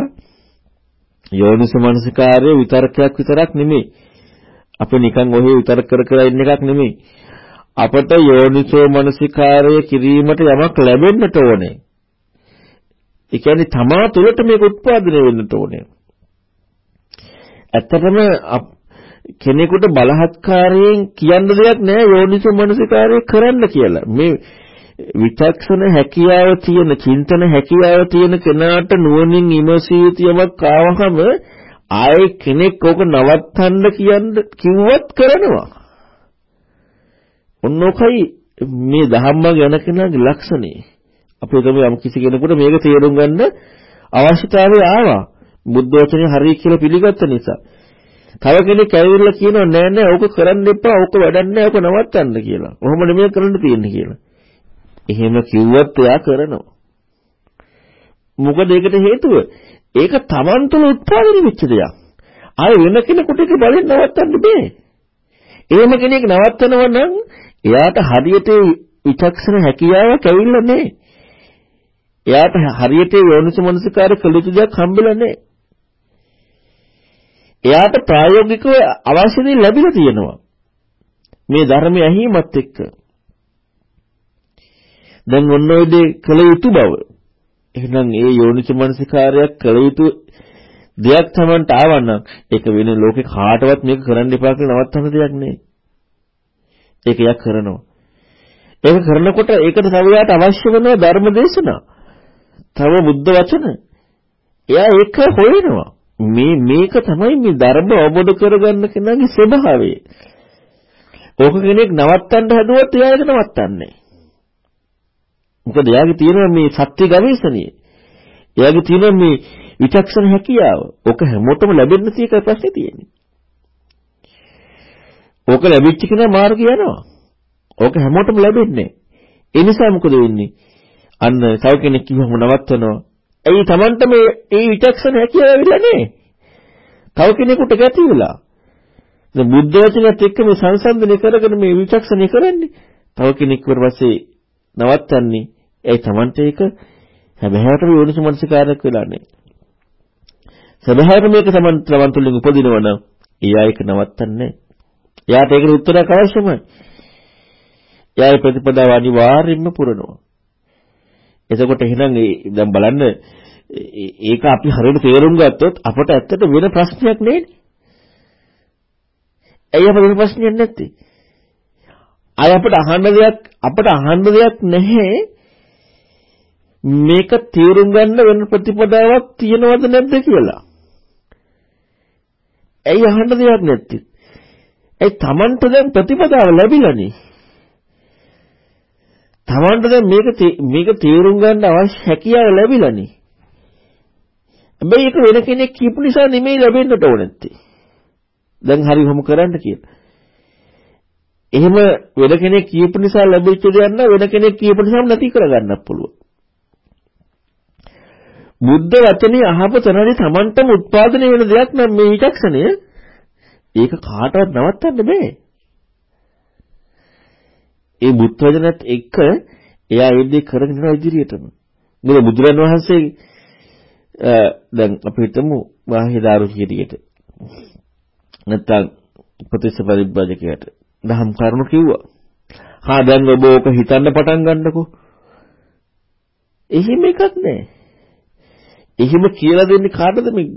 යෝනිසු මනසිකාරය විතරකයක් විතරක් නෙමෙයි. අපි නිකන් ඔහේ විතර කර කර ඉන්න එකක් නෙමෙයි. අපට යෝනිසෝ මනසිකාරය කිරීමට යමක් ලැබෙන්නට ඕනේ. ඒ කියන්නේ තමා තුළට මේක උත්පාදනය වෙන්නට ඕනේ. ඇත්තටම කෙනෙකුට බලහත්කාරයෙන් කියන්න දෙයක් නෑ යෝනිසෝ මනසිකාරය කරන්න කියලා. මේ විචක්ෂණ හැකියාව තියෙන, චින්තන හැකියාව තියෙන කෙනාට නුවණින් ඉමසිය යුතුයමක් ආවහම ආයේ කෙනෙක් ඕක නවත්තන්න කියන්න කිව්වත් කරනවා. ඔන්නෝකයි මේ ධම්ම ගැන කෙනාගේ ලක්ෂණේ. අපි හිතමු යම් කිසි කෙනෙකුට මේක තේරුම් ගන්න අවශ්‍යතාවය ආවා. බුද්ධ වචනේ හරිය කියලා පිළිගත්ත නිසා. තව කෙනෙක් ඇවිල්ලා කියනවා නෑ නෑ ඕක කරන්න එපා ඕක වැඩක් නෑ ඕක නවත්තන්න කියලා. කොහොම නෙමෙයි කරන්න තියෙන්නේ කියලා. එහෙම කිව්වත් එයා කරනවා. මොකද ඒකට හේතුව ඒක Taman තුළ උත්පාදනය වෙච්ච දෙයක්. ආය වෙන කෙනෙකුට ඒක බලෙන් නවත්තන්න බෑ. එහෙම කෙනෙක් නවත්තනවා නම් එයාට හරියට විචක්ෂණ හැකියාවක් ඇවිල්ලා නැහැ. එයාට හරියට යෝනිසමනසිකාර කළ යුතු දෙයක් හම්බෙලා නැහැ. එයාට ප්‍රායෝගිකව අවශ්‍ය දේ ලැබිලා තියෙනවා. මේ ධර්මය ඇහිමත් එක්ක. දැන් ඔන්න ඔය දේ කළ යුතු බව. එහෙනම් ඒ යෝනිසමනසිකාරයක් කළ යුතු දෙයක් Tamanට ආවනම් ඒක වෙන ලෝකේ කාටවත් මේක කරන්න එපා කියලා නවත්තන්න දෙයක් නෙවෙයි. ඒක යක් කරනවා. ඒක කරනකොට ඒකට තව යාට අවශ්‍ය වෙන ධර්ම දේශනා. තව බුද්ධ වචන. එයා ඒක හොයනවා. මේ මේක තමයි මේ ධර්ම අවබෝධ කරගන්න කෙනාගේ ස්වභාවය. ඕක කෙනෙක් නවත්තන්න හැදුවොත් එයා ඒක නවත්තන්නේ. මොකද එයාගේ තියෙන මේ සත්‍ය ගවේෂණය. එයාගේ තියෙන මේ විචක්ෂණ හැකියාව. ඕක හැමෝටම ලැබෙන්න තියෙක ප්‍රශ්නේ තියෙන්නේ. ඕක ලැබිච්ච කෙනා මාර්ගය යනවා. ඕක හැමෝටම ලැබෙන්නේ. ඒ නිසා මොකද වෙන්නේ? අන්න තව කෙනෙක් කිව්වම නවත්තනවා. ඇයි Tamanට මේ ඒ විචක්ෂණ හැකියාව ඇවිල්ලා නැහැ. තව කෙනෙකුට ගැති වෙලා. දැන් බුද්ධ වචනයත් එක්ක මේ සංසන්දනය කරගෙන මේ විචක්ෂණය කරන්නේ. තව කෙනෙක් පස්සේ නවත්තන්නේ. ඒ Tamanට ඒක හැබැයිටම යෝනිසු මනසිකාරයක් වෙලා නැහැ. සබහායට මේක Taman Taman තුලින් උපදිනවා නම් එයා ඒක නවත්තන්නේ එයාට ඒකට උත්තරයක් අවශ්‍යමයි. එයාගේ ප්‍රතිපදාව අනිවාර්යෙන්ම පුරනවා. එතකොට එහෙනම් දැන් බලන්න ඒක අපි හරියට තේරුම් ගත්තොත් අපට ඇත්තට වෙන ප්‍රශ්නයක් නෑනේ. ඇයි අපිට වෙන ප්‍රශ්නයක් නැත්තේ? අය අපිට අහන්න දෙයක් අපිට අහන්න දෙයක් නැහැ. මේක තේරුම් ගන්න වෙන ප්‍රතිපදාවක් තියනවද නැද්ද කියලා. ඇයි අහන්න දෙයක් නැත්තේ? ඒ Tamanට දැන් ප්‍රතිපදාව ලැබිලානේ. Tamanට දැන් මේක මේක තේරුම් ගන්න අවශ්‍ය හැකියාව ලැබිලානේ. හැබැයි ඒක වෙන කෙනෙක් කියපු නිසා නෙමෙයි ලැබෙන්නට ඕන නැත්තේ. දැන් හරි කොහොම කරන්න කියලා. එහෙම වෙන කෙනෙක් කියපු නිසා ලැබිච්ච දෙයක් නෑ වෙන කෙනෙක් කියපු නිසාම නැති කරගන්නත් පුළුවන්. බුද්ධ වචනේ අහප තැනදී Tamanටම උත්පාදනය වෙන දෙයක් නම් මේ විචක්ෂණය ඒක කාටවත් නවත්තන්න බෑ. ඒ බුද්ධ වචනත් එක්ක එයා ඒ දේ කරගෙන යන ඉදිරියටම. මොකද බුදුරන් වහන්සේ දැන් අපි හිතමු වාහිදාරු කීරියට. නැත්තම් ප්‍රතිසපරිබ්බජකයට දහම් කරුණු කිව්වා. හා දැන් ඔබ ඕක හිතන්න පටන් ගන්නකෝ. එහෙම එකක් නැහැ. එහෙම කියලා දෙන්නේ කාටද මේ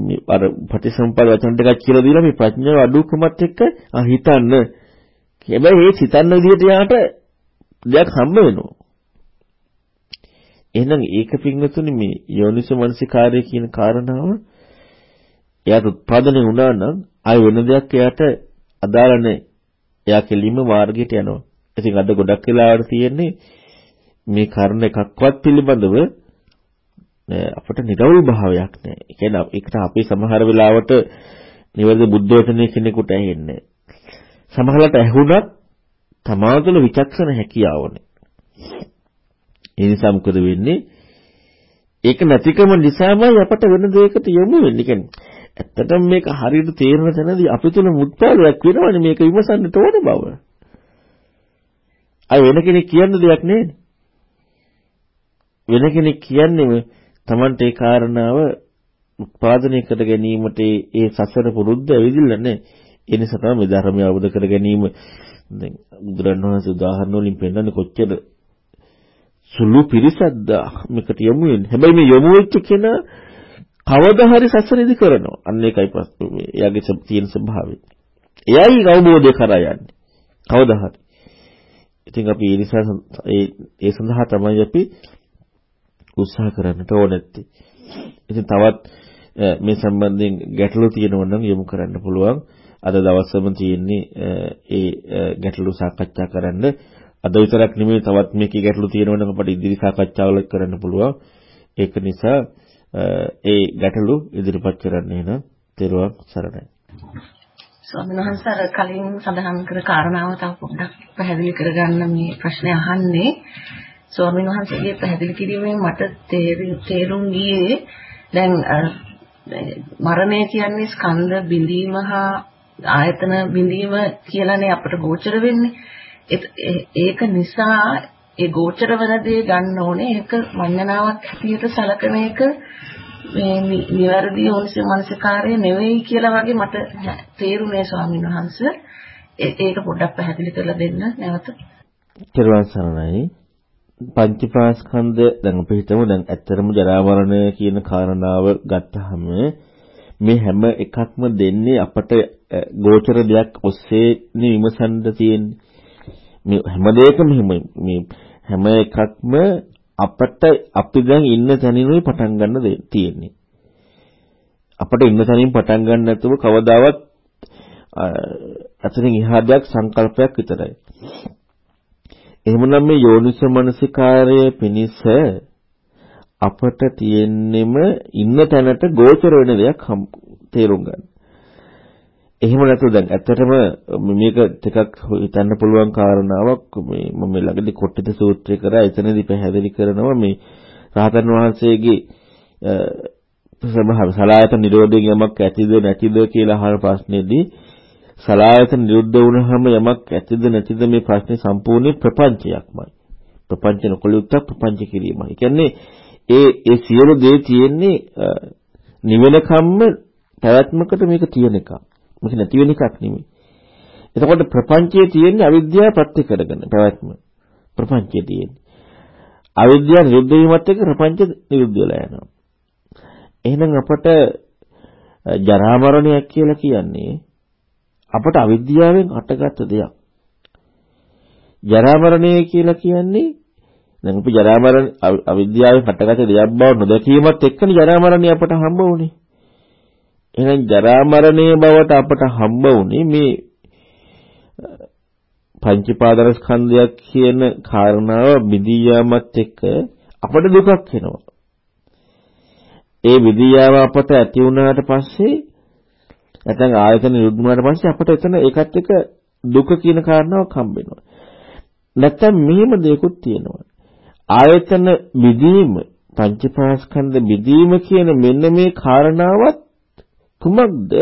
මේ අර ප්‍රතිසම්පාද වචන ටිකක් කියලා දීලා මේ ප්‍රඥාව අඩුකමත් එක්ක ආ හිතන්න. හැබැයි ඒ හිතන්න විදිහට යාට දෙයක් හම්බ වෙනවා. එහෙනම් ඒක පින්වතුනි මේ යෝනිසෝ මනසිකාරය කියන කාරණාව එයාට උත්පාදනය වුණා නම් ආය වෙන දෙයක් එයාට අදාළ නැහැ. එයා කෙලින්ම මාර්ගයට යනවා. ඉතින් අද ගොඩක් වෙලාවට තියෙන්නේ මේ කර්ණ එකක්වත් පිළිබඳව අපිට නිරවුල් භාවයක් නැහැ. ඒ කියන්නේ ඒකට අපි සමහර වෙලාවට නිවැරදි බුද්ධ වචනේ කෙනෙකුට ඇහෙන්නේ සමහරවිට ඇහුණත් තමා තුළ විචක්ෂණ හැකියාවනේ. ඒ නිසා මොකද වෙන්නේ? ඒක නැතිකම නිසාමයි අපට වෙන දෙයකට යොමු වෙන්නේ. කියන්නේ ඇත්තටම මේක හරියට තේරෙන තැනදී අපි තුල මුත්පාලයක් වෙනවනේ මේක විමසන්නට ඕන බව. අය වෙන කෙනෙක් කියන්න දෙයක් නෑනේ. වෙන කෙනෙක් කියන්නේ Tamante ඒ කාරණාව උත්පාදනය කර ගැනීමට ඒ සසර පුරුද්ද ඇවිදින්න නෑ. ඒ නිසා තමයි ධර්මය අවබෝධ කර ගැනීම දැන් බුදුරණවහන්සේ උදාහරණ වලින් පෙන්නන්නේ කොච්චර සුළු පිරිසක්ද මේකට යොමු වෙන්නේ. හැබැයි මේ යොමු වෙච්ච කෙනා කවදා හරි සසරෙදි කරනවා. අන්න ඒකයි ප්‍රශ්නේ. එයාගේ තියෙන ස්වභාවය. එයයි අවබෝධය කරා යන්නේ. කවදා හරි. ඉතින් අපි ඒ නිසා ඒ ඒ සඳහා තමයි අපි උත්සාහ කරන්නට ඕන නැත්තේ. ඉතින් තවත් මේ සම්බන්ධයෙන් ගැටලු තියෙනවා නම් යොමු කරන්න පුළුවන්. අද දවසේම තියෙන්නේ ඒ ගැටලු සාකච්ඡා කරන්න. අද විතරක් නෙමෙයි තවත් මේකේ ගැටලු තියෙනවා නම් අපිට ඉදිරි සාකච්ඡාවල කරන්න පුළුවන්. ඒක නිසා ඒ ගැටලු ඉදිරිපත් කරන්නේ නම් තෙරුවන් සරණයි. ස්වාමීන් වහන්සේ අර කලින් සඳහන් කර කාරණාව තව පොඩ්ඩක් පැහැදිලි කරගන්න මේ ප්‍රශ්නේ අහන්නේ ස්වාමීන් වහන්සේගේ පැහැදිලි කිරීමෙන් මට තේරුම් ගියේ දැන් මරණය කියන්නේ ස්කන්ධ බිඳීම හා ආයතන බිඳීම කියලානේ අපට ගෝචර වෙන්නේ. ඒක නිසා ඒ ගෝචර වන දේ ගන්න ඕනේ. ඒක මඤ්ඤණාවක් හැටියට සලකන එක මේ නිවැරදි යෝනිසෝ මනසිකාරය නෙවෙයි කියලා වගේ මට තේරුනේ ස්වාමීන් වහන්සේ. ඒක පොඩ්ඩක් පැහැදිලි කරලා දෙන්න නැවත. ත්‍රිවන් සරණයි. පංචපාස්කන්ධ දැන් අපි හිතමු දැන් ඇත්තරම ජරා මරණය කියන කාරණාව ගත්තාම මේ හැම එකක්ම දෙන්නේ අපට ගෝචර දෙයක් ඔස්සේ විමසන්න තියෙන්නේ. මේ හැම දෙයකම මේ හැම එකක්ම අපට අපි දැන් ඉන්න තැනිනුයි පටන් ගන්න තියෙන්නේ. අපිට ඉන්න තැනින් පටන් ගන්න නැතුව කවදාවත් අතනින් එහා දෙයක් සංකල්පයක් විතරයි. එහෙමනම් මේ යෝනිස මනසිකාරය පිනිස අපට තියෙන්නෙම ඉන්න තැනට ගෝචර වෙන දෙයක් තේරුම් ගන්න. එහෙම නැතුව දැන් ඇත්තටම මේක ටිකක් හිතන්න පුළුවන් කාරණාවක් මේ මම ළඟදී කොට්ටිත සූත්‍රය කරා එතනදී පැහැදිලි කරනවා මේ රහතන් වහන්සේගේ සබහව සලායතන නිරෝධයෙන් යමක් ඇතිද නැතිද කියලා අහන ප්‍රශ්නේදී සලායතන නිරුද්ධ වුණාම යමක් ඇතිද නැතිද මේ ප්‍රශ්නේ සම්පූර්ණ ප්‍රපංචයක්මයි. ප්‍රපංච නොකලියුත් ප්‍රපංච කිරීමයි. ඒ කියන්නේ ඒ ඒ සියලු දේ තියෙන්නේ නිවෙන කම්ම පැවැත්මකට මේක තියෙන එකක්. මේක නැති වෙන එකක් නෙමෙයි. එතකොට ප්‍රපංචයේ තියෙන්නේ අවිද්‍යාව ප්‍රත්‍ය කරගෙන පැවැත්ම. ප්‍රපංචයේ තියෙන්නේ. අවිද්‍යාව නිරුද්ධ වීමත් එක්ක ප්‍රපංච නිරුද්ධ වෙලා යනවා. එහෙනම් අපට ජරා මරණයක් කියලා කියන්නේ අපට අවිද්‍යාවෙන් හටගත්ත දෙයක්. ජරා මරණය කියලා කියන්නේ දැන් අපි ජරා මරණ අවිද්‍යාවෙන් හටගත්ත දෙයක් බව නොදැකීමත් එක්කනේ ජරා මරණය අපට හම්බ වුනේ. එහෙනම් ජරා මරණයේ බවට අපට හම්බ වුනේ මේ පංචපාදරස්කන්ධයක් කියන කාරණාව බිදී යාමත් එක්ක අපට දුකක් එනවා. ඒ විදියාව අපට ඇති වුණාට පස්සේ නැත්නම් ආයතන නිරුද්ධ වුණාට පස්සේ අපට එතන ඒකත් එක්ක දුක කියන කාරණාවක් හම්බ වෙනවා. නැත්නම් මෙහෙම දෙයක්ත් තියෙනවා. ආයතන විදීම පංචපාස්කන්ධ විදීම කියන මෙන්න මේ කාරණාවත් කුමක්ද?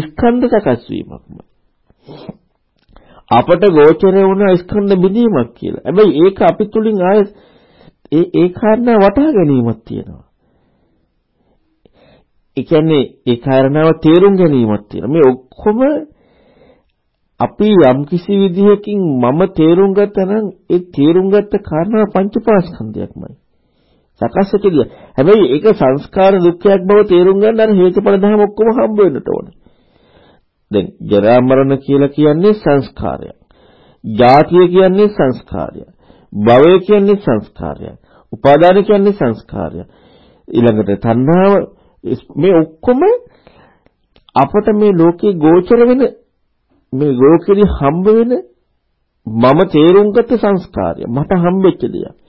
ස්කන්ධ සකස් වීමක්ම. අපට ගෝචර වුණ ස්කන්ධ විදීමක් කියලා. හැබැයි ඒක අපි තුලින් ආය ඒ ඒ කාරණා වටහා ගැනීමක් තියෙනවා. ඒ කියන්නේ ඒ කාරණාව තේරුම් ගැනීමක් තියෙනවා. මේ ඔක්කොම අපි යම් කිසි විදිහකින් මම තේරුම් ගත්තා නම් ඒ තේරුම් ගත්ත කාරණා පංචපාස්කන්ධයක්මයි. සකස් කෙලිය. හැබැයි ඒක සංස්කාර දුක්ඛයක් බව තේරුම් ගන්න අර හේතුඵල ධර්ම ඔක්කොම හම්බ වෙන්නට ඕනේ. දැන් ජරා මරණ කියලා කියන්නේ සංස්කාරයක්. ජාතිය කියන්නේ සංස්කාරයක්. භවය කියන්නේ සංස්කාරයක්. උපාදාන කියන්නේ සංස්කාරයක්. ඊළඟට තණ්හාව මේ ඔක්කොම අපට මේ ලෝකේ ගෝචර වෙන මේ ලෝකෙදි හම්බ වෙන මම තේරුම් ගත්ත සංස්කාරය මට හම්බෙච්ච දෙයක්.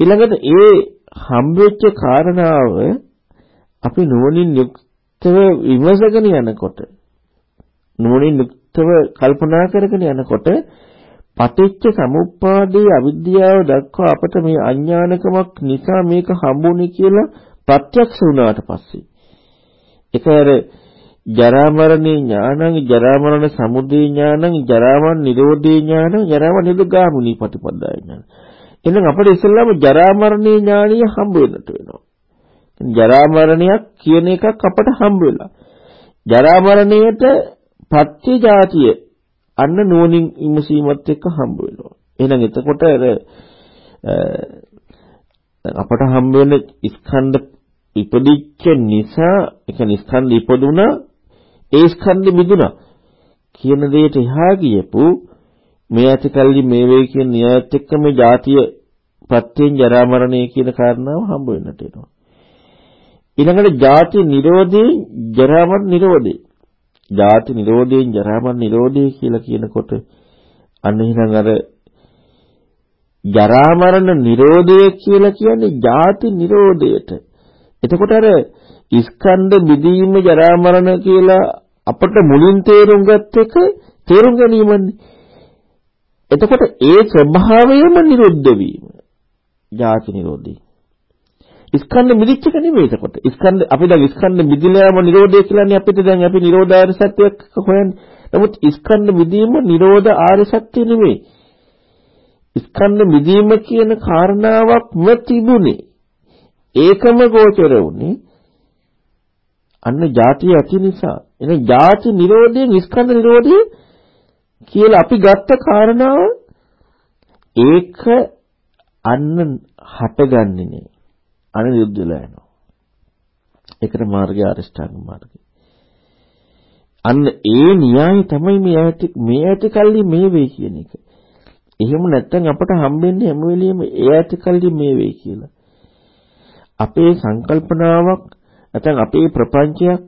ඊළඟට ඒ හම්බෙච්ච කාරණාව අපි නුවණින් යුක්තව විමසගෙන යනකොට නුවණින් යුක්තව කල්පනා කරගෙන යනකොට පටිච්ච සමුප්පාදයේ අවිද්‍යාව දක්වා අපට මේ අඥානකමක් නිසා මේක හම්බුනේ කියලා ප්‍රත්‍යක්ෂ වුණාට පස්සේ ඒක අර ජරා මරණේ ඥානං ජරා මරණ සමුදය ඥානං ජරා මරණ නිරෝධේ ඥානං ජරා මරණ නිරෝධගාමිනී ප්‍රතිපදාය ඥාන. එහෙනම් අපිට ඉස්සෙල්ලාම ජරා මරණේ ඥානිය හම්බ වෙන්නට වෙනවා. ජරා මරණයක් කියන එකක් අපට හම්බ වෙලා. ජරා මරණයට පත්‍ය જાතිය අන්න නෝනින් ඉමසීමත් එක්ක හම්බ වෙනවා. එහෙනම් එතකොට අර අපට හම්බ වෙන ස්කන්ධ ඉපදිච්ච නිසා ඒ කියන්නේ ස්කන්ධ ඉපදුනා ඒ ස්කන්ධෙ මිදුණා කියන දෙයට එහා ගියපු මේ ඇතිකල්ලි මේ වේ කියන න්‍යායත් එක්ක මේ ජාතිය ප්‍රත්‍යයෙන් ජරා මරණය කියන කාරණාව හම්බ වෙන්නට එනවා. ඊළඟට ජාති නිරෝධේ ජරා මරණ නිරෝධේ. ජාති නිරෝධයෙන් ජරා මරණ නිරෝධේ කියලා කියනකොට අන්න එහෙනම් අර ජරා මරණ නිරෝධය කියලා කියන්නේ ජාති නිරෝධයට. එතකොට අර ස්කන්ධ බිඳීම ජරා මරණ කියලා අපට මුලින් තේරුම් ගත්ත එක තේරුම් ගැනීමන්නේ. එතකොට ඒ ස්වභාවයම නිරුද්ධ වීම. ජාති නිරෝධී. ස්කන්ධ මිදිච්ච එක නෙමෙයි එතකොට. ස්කන්ධ අපි දැන් ස්කන්ධ මිදිලාම නිරෝධය කියලානේ අපිට දැන් අපි නිරෝධාර සත්‍යයක් හොයන්නේ. නමුත් ස්කන්ධ මිදීම නිරෝධ ආර්ය සත්‍ය නෙමෙයි. ස්කන්ධ මිදීම කියන කාරණාවක්ම තිබුණේ. ඒකම ගෝචර වුණේ අන්න ಜಾතිය ඇති නිසා. එහෙනම් ಜಾති නිරෝධයෙන් ස්කන්ධ නිරෝධය කියලා අපි ගත්ත කාරණාව ඒක අන්න හටගන්නේ නේ. අනිරුද්ධ වෙලා යනවා. ඒකට මාර්ගය අරිෂ්ඨාංග මාර්ගය. අන්න ඒ න්‍යාය තමයි මේ ඇති මේ ඇති කල්ලි මේ වෙයි කියන එක. එහෙම නැත්නම් අපට හම්බෙන්නේ හැම වෙලෙම ඒ ඇති කල්ලි මේ වෙයි කියලා. අපේ සංකල්පනාවක් නැත්නම් අපේ ප්‍රපංචයක්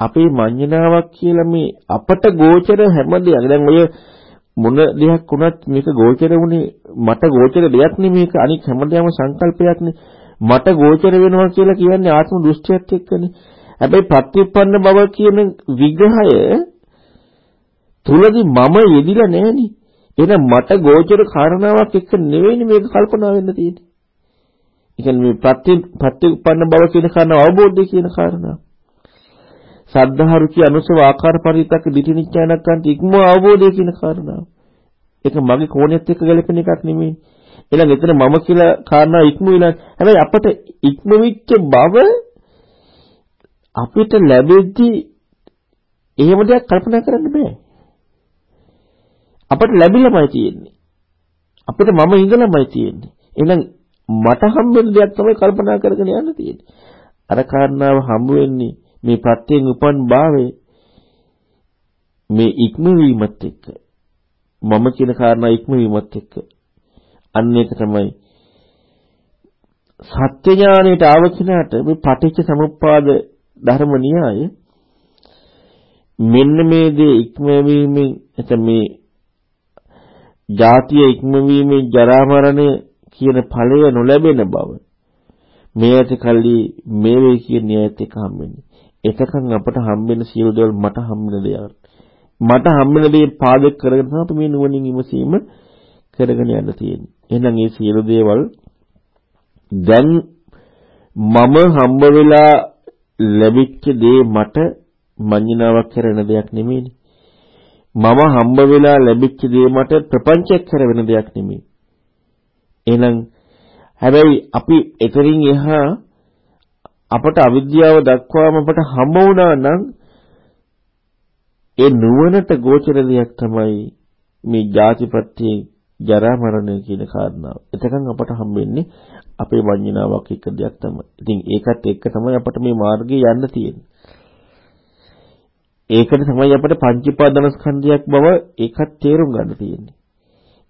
අපේ මඤ්ඤණාවක් කියලා මේ අපට ගෝචර හැම දෙයක්. දැන් ඔය මොන දෙයක් වුණත් මේක ගෝචර වුණේ මට ගෝචර දෙයක් නෙමේක අනික හැමදේම සංකල්පයක්නේ මට ගෝචර වෙනවා කියලා කියන්නේ ආත්ම දෘෂ්ටියත් එක්කනේ. හැබැයි ප්‍රතිඋපන්න බව කියන විග්‍රහය තුලදී මම යෙදිලා නැහෙනේ. එහෙනම් මට ගෝචර කාරණාවක් එක්ක නෙවෙයිනේ මේක කල්පනා වෙන්න තියෙන්නේ. ඒ කියන්නේ මේ ප්‍රති ප්‍රතිඋපන්න බව කියන කාරණාව අවබෝධය කියන කාරණාව. සද්ධා රුචි අනුසව ආකාර පරිවිතක දිටිනිච්ඡානක්කන්ට ඉක්ම අවබෝධය කියන කාරණාව. ඒක මගේ කෝණෙත් එක්ක ගැලපෙන එකක් නෙමෙයි. ඊළඟ එතන මම කියලා කාරණා ඉක්ම වෙලා හැබැයි අපට ඉක්ම වෙච්ච බව අපිට ලැබෙද්දී එහෙම දෙයක් කල්පනා කරන්න බෑ. අපට ලැබිලාමයි තියෙන්නේ. අපිට මම ඉඳලාමයි තියෙන්නේ. එහෙනම් මට හම්බෙන දෙයක් තමයි කල්පනා කරගෙන යන්න තියෙන්නේ. අර කාරණාව හම්බ වෙන්නේ මේ ප්‍රත්‍යයෙන් උපන් භාවයේ මේ ඉක්මවීමත් එක්ක මම කියන කාරණා ඉක්මවීමත් එක්ක අන්න ඒක තමයි සත්‍ය ඥාණයට ආව කෙනාට මේ පටිච්ච සමුප්පාද ධර්ම න්‍යාය මෙන්න මේ දේ ඉක්මවීමෙන් එත මේ ජාතිය ඉක්මවීමෙන් ජරා මරණය කියන ඵලය නොලැබෙන බව මේ ඇති කල්ලි මේ වේ කියන න්‍යායත් එක හම්බෙන්නේ. එතකන් අපට හම්බෙන සියලු දේවල් මට හම්බෙන දේවල්. මට හම්බෙන දේ පාදක කරගෙන තමයි මේ නුවණින් විමසීම කරගෙන යන්න තියෙන්නේ. එහෙනම් මේ සියලු දේවල් දැන් මම හම්බ වෙලා ලැබිච්ච දේ මට මඤ්ඤණාවක් කරන දෙයක් නෙමෙයිනේ. මම හම්බ වෙලා ලැබිච්ච දේ මට ප්‍රපංචයක් කරවෙන දෙයක් නෙමෙයි. එහෙනම් හැබැයි අපි එතරින් එහා අපට අවිද්‍යාව දක්වාම අපට හම්බ වුණා නම් ඒ නුවණට ගෝචර දෙයක් තමයි මේ ජාතිපත්‍ය ජරා මරණය කියන කාරණාව. එතකන් අපට හම්බෙන්නේ අපේ වඤ්ඤණාවක් එක දෙයක් තමයි. ඉතින් ඒකත් එක්ක තමයි අපට මේ මාර්ගේ යන්න තියෙන්නේ. ඒකට තමයි අපිට පංචීපාදනස්කන්ධයක් බව ඒකත් තේරුම් ගන්න තියෙන්නේ.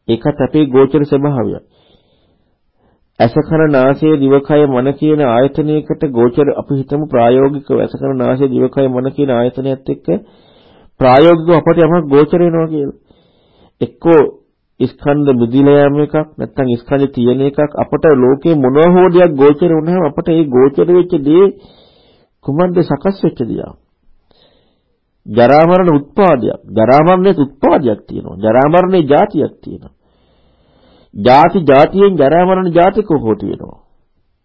ඒකත් අපේ ගෝචර ස්වභාවය. අසකර නාසය දිවකය මන කියන ආයතනයකට ගෝචර අපි හිතමු ප්‍රායෝගිකව. අසකර නාසය දිවකය මන කියන ආයතනයත් එක්ක ප්‍රායෝගිකව අපට යමක් ගෝචර වෙනවා කියලා. එක්කෝ ස්කන්ධ බුදිලා යෑම එකක් නැත්නම් ස්කන්ධ තියෙන එකක්. අපට ලෝකේ මොනවා හෝ දෙයක් ගෝචර වුණාම අපට ඒ ගෝචර වෙච්ච දේ කුමක්ද සකස් වෙච්ච දියා? ජරා මරණ උත්පාදයක්. ජරා මරණයේ උත්පාදයක් තියෙනවා. ජරා මරණයේ જાතියක් තියෙනවා. ಜಾති ජාතියෙන් ජරා මරණ ජාතිකෝ හොතු වෙනවා.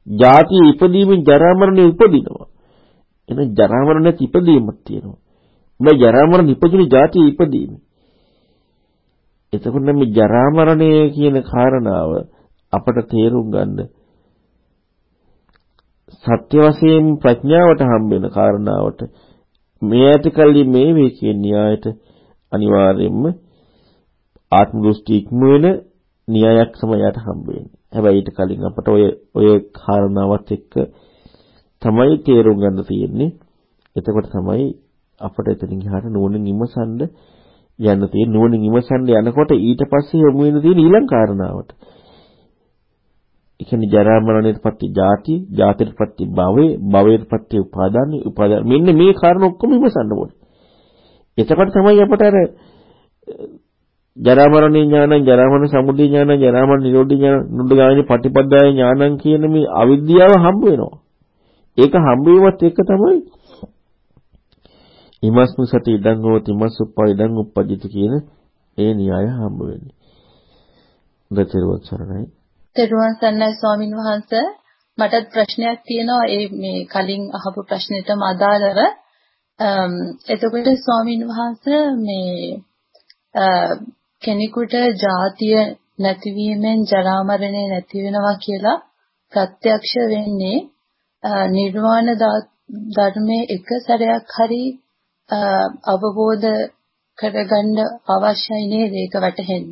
ජාතිය ඉපදීමෙන් ජරා මරණය උපදිනවා. එහෙනම් ජරා මරණෙත් ඉපදීමක් තියෙනවා. මේ ජරා මරණ ඉපදුණු ජාතිය ඉපදීම. එතකොට මේ ජරා මරණය කියන කාරණාව අපට තේරුම් ගන්න සත්‍ය වශයෙන් ප්‍රඥාවට හම්බ වෙන කාරණාවට මේ ඇතිකල්ලි මේ වේ කියන න්‍යායට අනිවාර්යයෙන්ම ආත්ම දෘෂ්ටි ඉක්ම වෙන න්‍යායක් සමයට හම්බ වෙන්නේ. හැබැයි ඊට කලින් අපට ඔය ඔය කාරණාවත් එක්ක තමයි තේරුම් ගන්න තියෙන්නේ. එතකොට තමයි අපට එතනින් එහාට නුවණින් ඉමසන්න යන්න තියෙන නුවණින් ඉමසන්න යනකොට ඊට පස්සේ යොමු වෙන තියෙන ඊළඟ කාරණාවට. ඒ කියන්නේ ජරා මරණයටපත්ති ජාති, ජාතියටපත්ති භවය, භවයටපත්ති උපාදාන, උපාදාන මෙන්න මේ කාරණා ඔක්කොම ඉමසන්න ඕනේ. එතකොට තමයි අපට අර ජරා මරණ ඥානං, ජරා මරණ සමුදය ඥානං, ජරා මරණ නිරෝධ ඥානං, නුඩගාමිනී පටිපදාය ඥානං කියන මේ අවිද්‍යාව හම්බ වෙනවා. ඒක හම්බ වීමත් එක්ක තමයි ඉමස්මු සති ඉදං හෝති ඉමස්සුප්පා ඉදං උප්පජිත කියන ඒ න්‍යාය හම්බ වෙන්නේ. දෙතරුවත් සරණයි. තෙරුවන් සරණයි ස්වාමින් වහන්සේ මටත් ප්‍රශ්නයක් තියෙනවා ඒ මේ කලින් අහපු ප්‍රශ්නෙටම අදාළව එතකොට ස්වාමින් වහන්සේ මේ කෙනෙකුට ජාතිය නැතිවීමෙන් ජරා මරණය නැති වෙනවා කියලා ප්‍රත්‍යක්ෂ වෙන්නේ නිර්වාණ ධර්මයේ එක සැරයක් හරි අවබෝධ කරගන්න අවශ්‍යයි නේද ඒක වැටහෙන්න.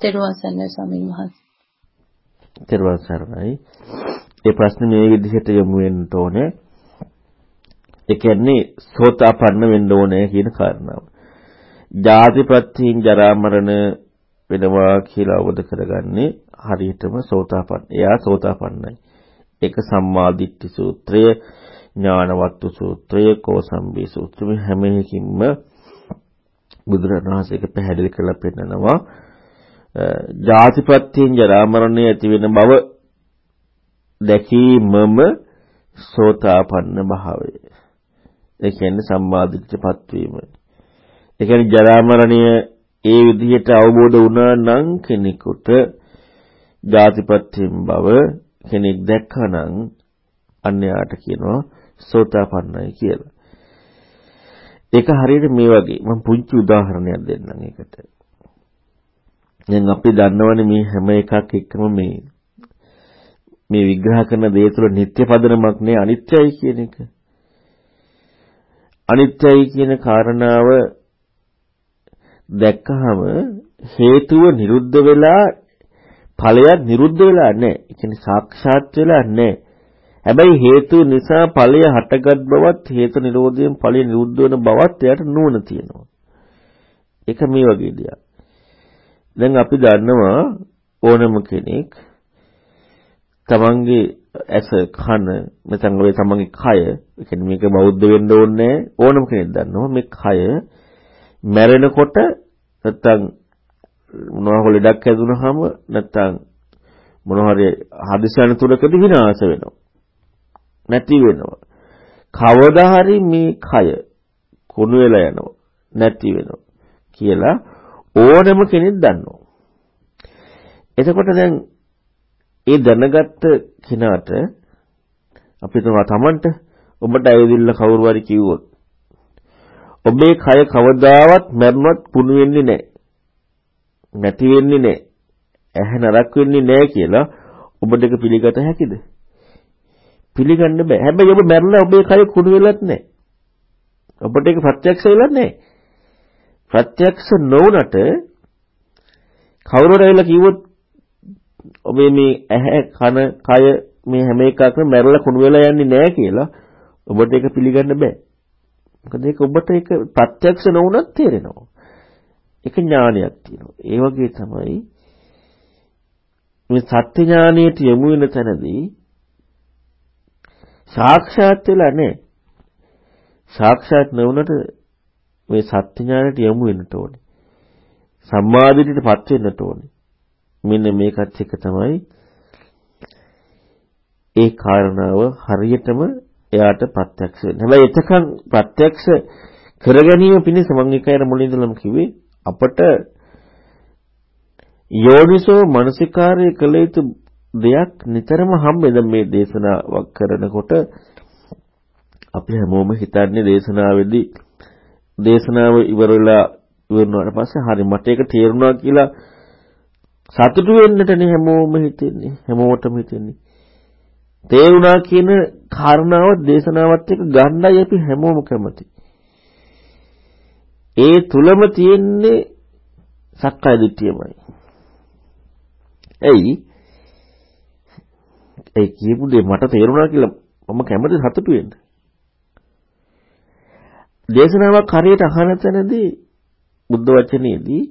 තෙරුවන් සරණයි ස්වාමීන් වහන්සේ. තෙරුවන් සරණයි. ඒ ප්‍රශ්නේ මේ විදිහට යොමු වෙන්න ඕනේ. ඒ කියන්නේ සෝතාපන්න වෙන්න ඕනේ කියන කාරණාව. ජාතිපත්‍යින් ජරා මරණ වෙනවා කියලා අවබෝධ කරගන්නේ හරියටම සෝතාපන්න. එයා සෝතාපන්නයි. ඒක සම්මාදිට්ඨි සූත්‍රය ඥානවත්තු සූත්‍රය, කෝසම්බී සූත්‍රය මේ හැම එකකින්ම බුදුරණන් වහන්සේක පැහැදිලි කරලා පෙන්නනවා. ජාතිපත්‍යයෙන් ජරා මරණය ඇති වෙන බව දැකීමම සෝතාපන්න භාවය. ඒ කියන්නේ සම්මාදිට්ඨියපත් වීම. ඒ කියන්නේ ජරා මරණය ඒ විදිහට අවබෝධ වුණා නම් කෙනෙකුට ජාතිපත්‍යයෙන් බව කෙනෙක් දැක්කනම් අන්‍යයාට කියනවා සෝතාපන්නයි කියලා. ඒක හරියට මේ වගේ මම පුංචි උදාහරණයක් දෙන්නම් ඒකට. දැන් අපි දන්නවනේ මේ හැම එකක් එක්කම මේ මේ විග්‍රහ කරන දේ තුළ නිත්‍ය පදනමක් නේ අනිත්‍යයි කියන එක. අනිත්‍යයි කියන කාරණාව දැක්කහම හේතුව නිරුද්ධ වෙලා ඵලයක් නිරුද්ධ වෙලා නැහැ. ඒ කියන්නේ සාක්ෂාත් වෙලා නැහැ. හැබැයි හේතු නිසා ඵලය හටගත් බවත් හේතු නිරෝධයෙන් ඵලය නිරුද්ධ වෙන බවත් එයාට නුවණ තියෙනවා. ඒක මේ වගේ දෙයක්. දැන් අපි දන්නවා ඕනම කෙනෙක් තමන්ගේ ඇස කන නැත්නම් ඔය තමන්ගේ කය කියන්නේ මේක බෞද්ධ වෙන්න ඕනේ ඕනම කෙනෙක් දන්නවා මේ කය මැරෙනකොට නැත්නම් මොනවා හෝ ලෙඩක් හැදුනහම නැත්නම් මොනවා හරි හදිසියන තුරකදී විනාශ වෙනවා. නැති වෙනවා. කවදා හරි මේ කය කුණු වෙලා යනවා. නැති වෙනවා කියලා ඕනම කෙනෙක් දන්නවා. එතකොට දැන් ඒ දැනගත්ත කෙනාට අපි තුමා Tamanට ඔබට ඇවිදින්න කවුරු හරි කිව්වොත් ඔබේ කය කවදාවත් මැරුණත් පුණු වෙන්නේ නැහැ. නැති වෙන්නේ නැහැ. ඇහැ නරක් වෙන්නේ නැහැ කියලා ඔබ දෙක පිළිගත හැකිද? පිළිගන්න බෑ. හැබැයි ඔබ මැරලා ඔබේ කය කුණු වෙලත් නැහැ. ඔබට ඒක ප්‍රත්‍යක්ෂ වෙලත් නැහැ. ප්‍රත්‍යක්ෂ නොවුනට කවුරු හරි කිව්වොත් ඔබේ මේ ඇහැ කන කය මේ හැම එකක්ම මැරලා කුණු වෙලා යන්නේ නැහැ කියලා ඔබට ඒක පිළිගන්න බෑ. මොකද ඒක ඔබට ඒක ප්‍රත්‍යක්ෂ නොවුනත් තේරෙනවා. ඒක ඥානයක් තියෙනවා. ඒ වගේ තමයි මේ සත්‍ය ඥානයට යොමු වෙන තැනදී සාක්ෂාත් වෙලා නැහැ. සාක්ෂාත් නොවුනට මේ සත්‍ය ඥානයට යොමු වෙන්න ඕනේ. සම්මාදිටයටපත් වෙන්නට ඕනේ. මෙන්න මේකත් එක තමයි ඒ කාරණාව හරියටම එයාට ප්‍රත්‍යක්ෂ වෙන්නේ. හැබැයි එතකන් ප්‍රත්‍යක්ෂ කර ගැනීම පිණිස මම එකයර මුලින් ඉඳලම කිව්වේ අපට යෝනිසෝ මනසිකාරය කළ යුතු දෙයක් නිතරම හම්බෙද මේ දේශනාවක් කරනකොට අපි හැමෝම හිතන්නේ දේශනාවේදී දේශනාව ඉවර වෙලා ඉවරනාට පස්සේ හරි මට ඒක තේරුණා කියලා සතුටු වෙන්නටනේ හැමෝම හිතෙන්නේ. හැමෝටම හිතෙන්නේ. තේරුණා කියන කාරණාව දේශනාවත් එක්ක ගන්නයි අපි හැමෝම කැමති. ඒ තුලම තියෙන්නේ සක්කාය දිට්ඨියමයි. එයි ඒ කියපු දේ මට තේරුණා කියලා මම කැමති සතුටු වෙන්න. දේශනාවක් හරියට අහන තැනදී බුද්ධ වචනේදී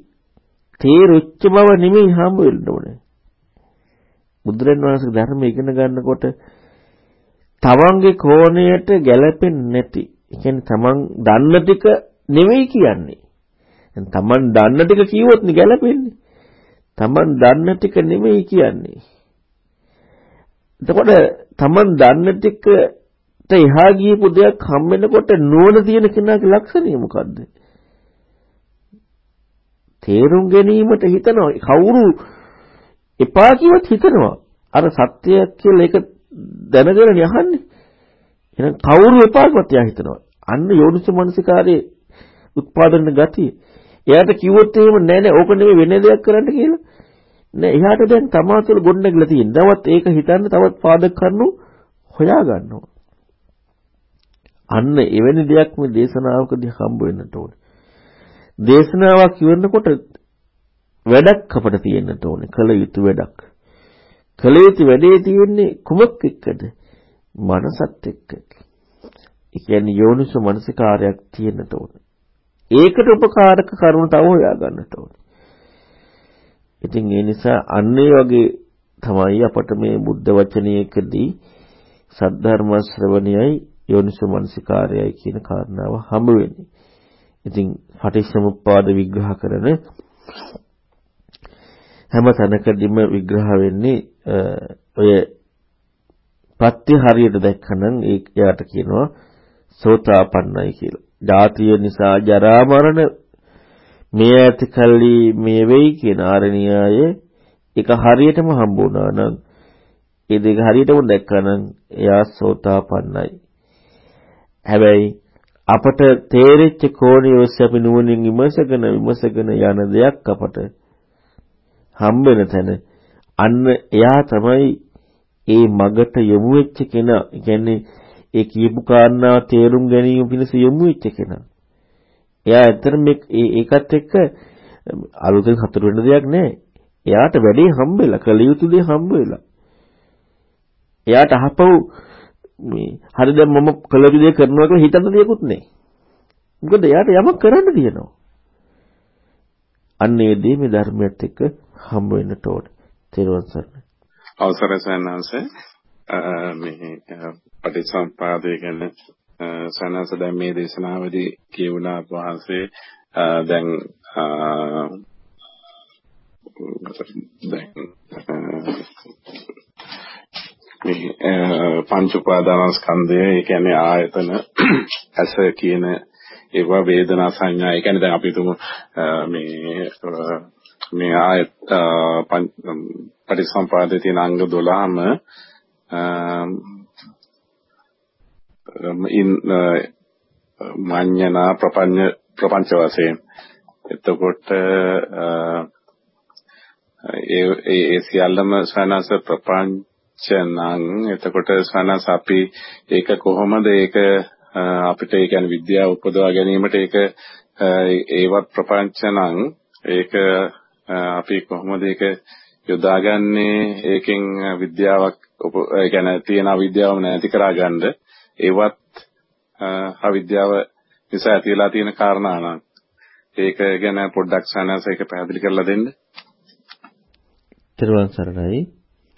තේරුච්ච බව නෙමෙයි හම්බ වෙන්න ඕනේ. බුදුරන් වහන්සේගේ ධර්ම ඉගෙන ගන්නකොට තමන්ගේ කෝණයට ගැළපෙන්නේ නැති. ඒ කියන්නේ තමන් දන්න ටික නෙවෙයි කියන්නේ. දැන් තමන් දන්න ටික කිව්වොත් නේ ගැළපෙන්නේ. තමන් දන්න ටික නෙවෙයි කියන්නේ. එතකොට තමන් දන්න ටිකට එහා ගියපු දෙයක් හම් වෙනකොට නුවණ තියෙන කෙනාගේ ලක්ෂණය මොකද්ද? තේරුම් ගැනීමට හිතනවා කවුරු එපා කිව්වත් හිතනවා. අර සත්‍යයක් කියලා ඒක දැනගෙන යහන්නේ. එහෙනම් කවුරු එපා කිව්වත් එයා හිතනවා. අන්න යෝනිස මනසිකාරයේ උත්පාදන ගතිය. එයාට කිව්වොත් එහෙම නෑ නෑ ඕක නෙමෙයි වෙන දෙයක් කරන්න කියලා. නෑ එයාට දැන් තමා තුළ ගොඩනැගිලා තියෙන. තවත් ඒක හිතන්න තවත් පාදක කරනු හොයා ගන්නවා. අන්න එවැනි දෙයක් මේ දේශනාවකදී හම්බ වෙන්නට ඕනේ. දේශනාවක් ඉවරනකොට වැඩක් අපට තියෙන්නට ඕනේ. කළ යුතු වැඩක්. කළ යුතු වැඩේ තියෙන්නේ කුමක් එක්කද? මනසත් එක්ක. ඒ කියන්නේ යෝනිසෝ මනසිකාරයක් තියෙන්නට ඕනේ. ඒකට උපකාරක කරුණු තව හොයා ගන්නට ඕනේ. ඉතින් ඒ නිසා අන්නේ වගේ තමයි අපට මේ බුද්ධ වචනයකදී සද්ධර්ම ශ්‍රවණයයි යෝනිසෝ මනසිකාරයයි කියන කාරණාව හම්බ වෙන්නේ. ඉතින් පටිච්චසමුප්පාද විග්‍රහ කරන හැම තැනකදීම විග්‍රහ වෙන්නේ ඔය පත්‍ය හරියට දැක්කනම් එයාට කියනවා සෝතාපන්නයි කියලා. ජාතිය නිසා ජරා මරණ මේ ඇති කල්ලි මේ වෙයි කියන ආරණ්‍යය ඒක හරියටම හම්බ වුණා නම් ඒ දෙක හරියටම දැක්කනම් එයා සෝතාපන්නයි. හැබැයි අපට තේරෙච්ච කෝණිය ඔස්සේ අපි නුවණින් විමසගෙන විමසගෙන යන දෙයක් අපට හම්බ වෙන තැන අන්න එයා තමයි ඒ මගට යොමු වෙච්ච කෙනා. ඒ කියන්නේ ඒ කියපු කාරණා තේරුම් ගැනීම පිණිස යොමු වෙච්ච කෙනා. එයා ඇත්තටම ඒකත් එක්ක අලුතෙන් හතුරු වෙන්න දෙයක් නැහැ. එයාට වැඩේ හම්බෙලා, කළ යුතු දේ හම්බෙලා. එයාට අහපව් මේ හරි දැන් මම කළ යුතු දේ කරනවා කියලා හිතන්න දෙයක්වත් නැහැ. මොකද එයාට යමක් කරන්න තියෙනවා. අන්න ඒ දේ මේ ධර්මයත් එක්ක හම්බ වෙන්නට ඕනේ. තේරුවන් සරණයි. අවසරයි සයන්වංශ මේ පටිච්චසමුපාදය ගැන සයන්වංශ දැන් මේ දේශනාවේදී කියුණා වහන්සේ දැන් දැන් මේ පංච උපාදානස්කන්ධය ඒ කියන්නේ ආයතන ඇස කියන ඒවා වේදනා සංඥා ඒ කියන්නේ දැන් අපි තුමු මේ මේ ආයත පරිසම්පාදයේ තියෙන අංග 12ම ඉන් මඤ්ඤනා ප්‍රපංච ප්‍රපංච වශයෙන්. එතකොට ඒ ඒ සියල්ලම සනස ප්‍රපංච නම් එතකොට සනස අපි ඒක කොහොමද ඒක අපිට ඒ කියන්නේ විද්‍යාව උපදවා ගැනීමට ඒක ඒවත් ප්‍රපංච නම් ඒක අපි කොහොමද ඒක යොදාගන්නේ? ඒකෙන් විද්‍යාවක් ඒ කියන්නේ තියෙන අවිද්‍යාවම නැති කරගන්න. ඒවත් අවිද්‍යාව නිසා ඇතිලා තියෙන කාරණා නම් ඒක ගැන පොඩ්ඩක් සනස ඒක පැහැදිලි කරලා දෙන්න. ත්‍රිවන් සරණයි.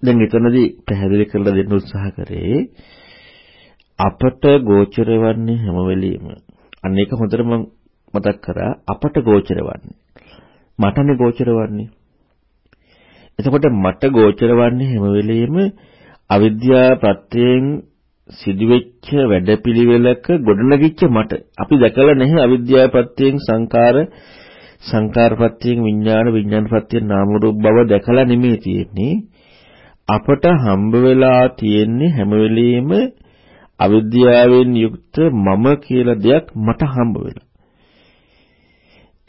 දැන් එතනදී පැහැදිලි කරලා දෙන්න උත්සාහ කරේ අපට ගෝචර වන්නේ හැම වෙලෙම. අන්න ඒක හොඳට මම මතක් කරා. අපට ගෝචර වන්නේ. මටනේ ගෝචර වන්නේ. එතකොට මට ගෝචර වන්නේ හැම වෙලෙම අවිද්‍යාව ප්‍රත්‍යයෙන් සිදුවෙච්ච වැඩපිළිවෙලක ගොඩනගිච්ච මට. අපි දැකලා නැහැ අවිද්‍යාව ප්‍රත්‍යයෙන් සංකාර සංකාර ප්‍රත්‍යයෙන් විඥාන විඥාන ප්‍රත්‍යයෙන් නාම රූප බව දැකලා නෙමෙයි තියෙන්නේ. අපට හම්බ වෙලා තියෙන්නේ හැම වෙලෙම අවිද්‍යාවෙන් යුක්ත මම කියලා දෙයක් මට හම්බ වෙලා.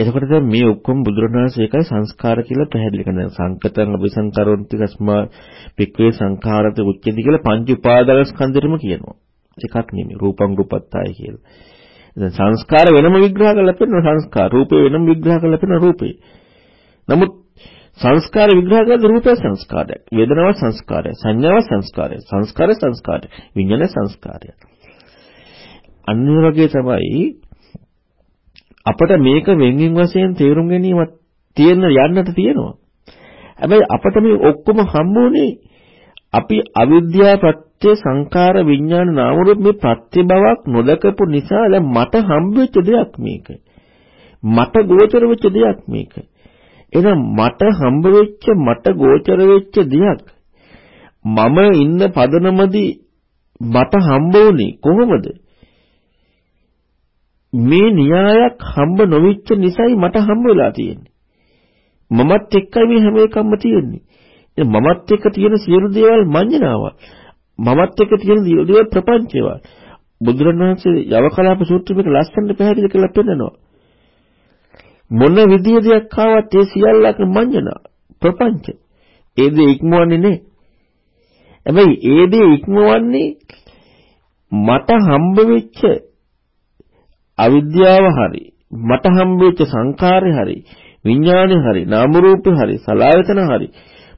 එතකොට දැන් මේ ඔක්කොම බුදුරණවහන්සේ ඒකයි සංස්කාර කියලා පැහැදිලි කරනවා. සංකතං අபிසංකරොන්ති කස්මා පික්වේ සංඛාරත උච්චති කියලා පංච උපාදාන ස්කන්ධෙටම කියනවා. එකක් නෙමෙයි රූපං රූපත්තයි කියලා. දැන් සංස්කාර වෙනම විග්‍රහ කරලා පෙන්නන සංස්කාර රූපේ වෙනම විග්‍රහ කරලා පෙන්නන රූපේ. නමුත් සංස්කාර විග්‍රහ කරද්දී රූපය සංස්කාරයක්, වේදනාව සංස්කාරයක්, සංඥාව සංස්කාරයක්, සංස්කාරය සංස්කාරයක්, විඥානය සංස්කාරයක්. අන්න වගේ තමයි අපට මේක වෙන්වෙන් වශයෙන් තේරුම් ගැනීමක් තියෙන යන්නට තියෙනවා. හැබැයි අපට මේ ඔක්කොම හම්බුනේ අපි අවිද්‍යාව ප්‍රත්‍ය සංඛාර විඥාන නාම රූප මේ ප්‍රත්‍ය බවක් නොදකපු නිසා දැන් මට හම්බෙච්ච දෙයක් මේක. මට ගෝචර වෙච්ච දෙයක් මේක. එහෙනම් මට හම්බ වෙච්ච මට ගෝචර වෙච්ච දෙයක් මම ඉන්න පදනමදී මට හම්බ වුනේ කොහොමද? මේ න්‍යායක් හම්බ නොවිච්ච නිසායි මට හම්බ වෙලා තියෙන්නේ. මමත් එක්කයි මේ හැම එකක්ම තියෙන්නේ. මමත් එක්ක තියෙන සියලු දේවල් මඤ්ඤණාවක්. මමත් එක්ක තියෙන සියලු දේවල් ප්‍රපංචේවා. බුදුරණවහන්සේ යවකලාප සූත්‍රෙක ලස්සනට පැහැදිලි කරලා පෙන්නනවා. මොන විදිය දෙයක් ආවත් ඒ සියල්ලක මඤ්ඤණා ප්‍රපංච. ඒ දේ ඉක්මවන්නේ නැහැ. හැබැයි ඒ දේ ඉක්මවන්නේ මට හම්බ වෙච්ච අවිද්‍යාව හරි මට හම්බෙච්ච සංඛාරය හරි විඥානය හරි නාම රූපය හරි සලආයතන හරි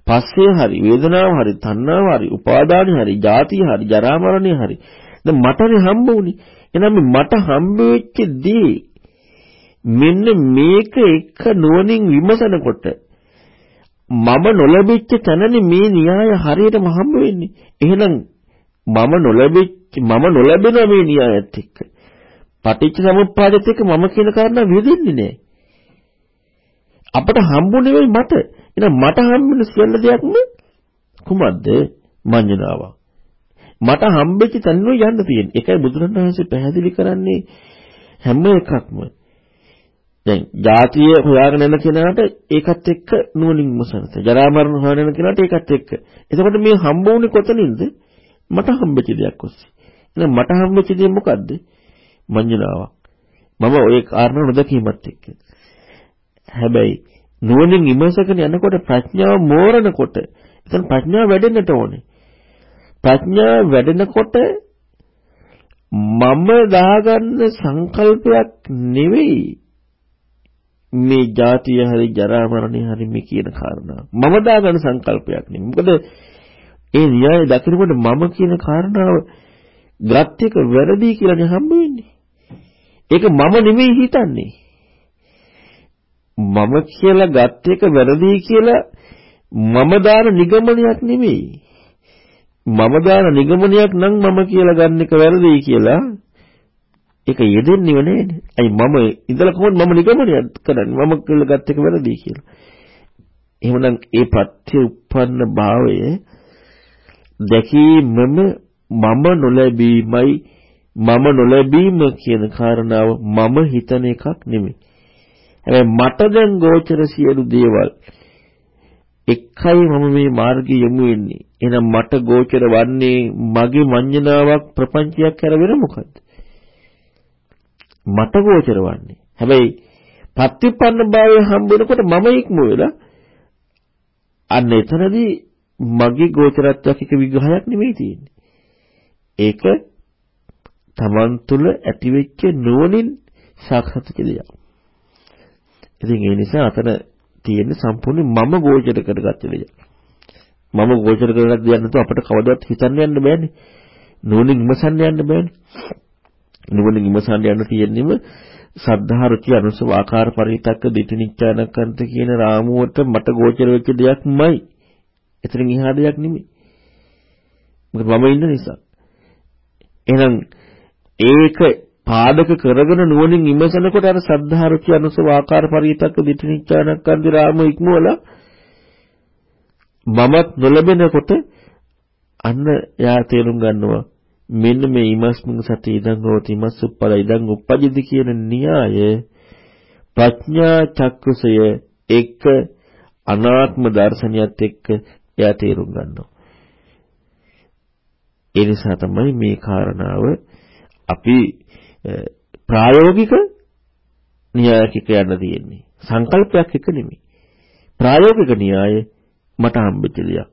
පස්සේ හරි වේදනාව හරි තණ්හාව හරි උපාදානය හරි ජාතිය හරි ජරා මරණය හරි. දැන් මටනේ හම්බ වුනේ එහෙනම් මට හම්බෙච්ච දේ මෙන්න මේක එක නුවණින් විමසනකොට මම නොලැබිච්ච තැනනේ මේ න්‍යාය හරියටම හම්බ වෙන්නේ. එහෙනම් මම නොලැබිච්ච මම නොලැබෙන මේ න්‍යායත් එක්ක. පටිච්ච සමුප්පාදෙත් එක්ක මම කියන කාරණා විදින්නේ නැහැ. අපට හම්බුනේ වෙයි මට. එහෙනම් මට හම්බෙන සියල්ල දෙයක්ම කුමක්ද? මඤ්ඤණාව. මට හම්බෙච්ච තැනෝ යන්න තියෙන්නේ. ඒකයි බුදුරණවහන්සේ පැහැදිලි කරන්නේ හැම එකක්ම. දැන් ಜಾතිය හොයාගෙන යන කෙනාට ඒකත් එක්ක නුවණින් මුසනත. ජරා මරණ හොයාගෙන යන කෙනාට ඒකත් එක්ක. එතකොට මේ හම්බ වුනේ කොතනින්ද? මට හම්බෙච්ච දෙයක් ඔස්සේ. එහෙනම් මට හම්බෙච්ච දේ මොකද්ද? මඤ්ඤණාවක්. මම ওই කාරණා නොදකීමත් එක්ක. හැබැයි නුවණින් විමසගෙන යනකොට ප්‍රඥාව මෝරනකොට එතන ප්‍රඥාව වැඩෙන්නට ඕනේ. ප්‍රඥාව වැඩෙනකොට මම දාගන්න සංකල්පයක් නෙවෙයි මේ ජාතිය හරි ජරා මරණය හරි මේ කියන කාරණා. මම දාගන්න සංකල්පයක් නෙවෙයි. මොකද ඒ න්‍යාය දකිනකොට මම කියන කාරණාව ග්‍රත්‍යක වැරදි කියලානේ හම්බ වෙන්නේ. ඒක මම නෙමෙයි හිතන්නේ. මම කියලා ගත් එක වැරදි කියලා මම දාන නිගමනයක් නෙමෙයි. මම දාන නිගමනයක් නම් මම කියලා ගන්න එක වැරදියි කියලා ඒක යෙදෙන්නේව නෑනේ. අයි මම ඉඳලා කොහොමද මම නිගමනයක් කරන්නේ? මම කියලා ගත්ත එක වැරදියි කියලා. එහෙමනම් ඒ ප්‍රත්‍ය උප්පන්න භාවය දැකීමම මම නොලැබීමයි මම නොලැබීම කියන කාරණාව මම හිතන එකක් නෙමෙයි. හැබැයි මට දැන් ගෝචර සියලු දේවල් එකයි මම මේ මාර්ගයේ යමු වෙන්නේ. එහෙනම් මට ගෝචර වන්නේ මගේ මඤ්ඤණාවක් ප්‍රපංචයක් කර වෙන මොකද්ද? මට ගෝචර වන්නේ. හැබැයි ප්‍රතිපන්න භාවය හම්බ වෙනකොට මම ඉක්ම වෙලා අන්න එතනදී මගේ ගෝචරත්වයක් එක විග්‍රහයක් නෙමෙයි තියෙන්නේ. ඒක තමන් තුළ ඇතිවෙච්ච නුවණින් සාක්ෂාත් කෙලියක්. ඉතින් ඒ නිසා අතන තියෙන සම්පූර්ණ මම ගෝචර කරගත්ත දෙයක්. මම ගෝචර කරගත්ත දෙයක් නැතුව අපිට කවදාවත් හිතන්න යන්න බෑනේ. නුවණින් ඉමසන්න යන්න බෑනේ. නුවණින් ඉමසන්න යන්න තියෙන්නේම සද්ධා රුචි අනුසව ආකාර පරිතක්ක දිටිනිච්ඡානකන්ත කියන රාමුවට මට ගෝචර වෙච්ච දෙයක්මයි. එතනින් එහා දෙයක් නෙමෙයි. මොකද මම ඉන්න නිසා. එහෙනම් ඒක පාදක කරගෙන නුවණින් විමසනකොට අර සද්ධා රුචි අනුසව ආකාර පරිතක්ක දිටිනිච්ඡානකන්ති රාම ඉක්මවල මමත් නොලැබෙනකොට අන්න යා තේරුම් ගන්නවා මෙන්න මේ ඉමස්මින් සති ඉදං හෝති ඉමස්සුප්පල ඉදං උප්පජිති කියන න්‍යාය ප්‍රඥා චක්කුසය එක්ක අනාත්ම දර්ශනියත් එක්ක එයා තේරුම් ගන්නවා. ඒ නිසා තමයි මේ කාරණාව අපි ප්‍රායෝගික න්‍යායකික යන්න තියෙන්නේ. සංකල්පයක් එක නෙමෙයි. ප්‍රායෝගික න්‍යාය මට හම්බෙච්ච දෙයක්.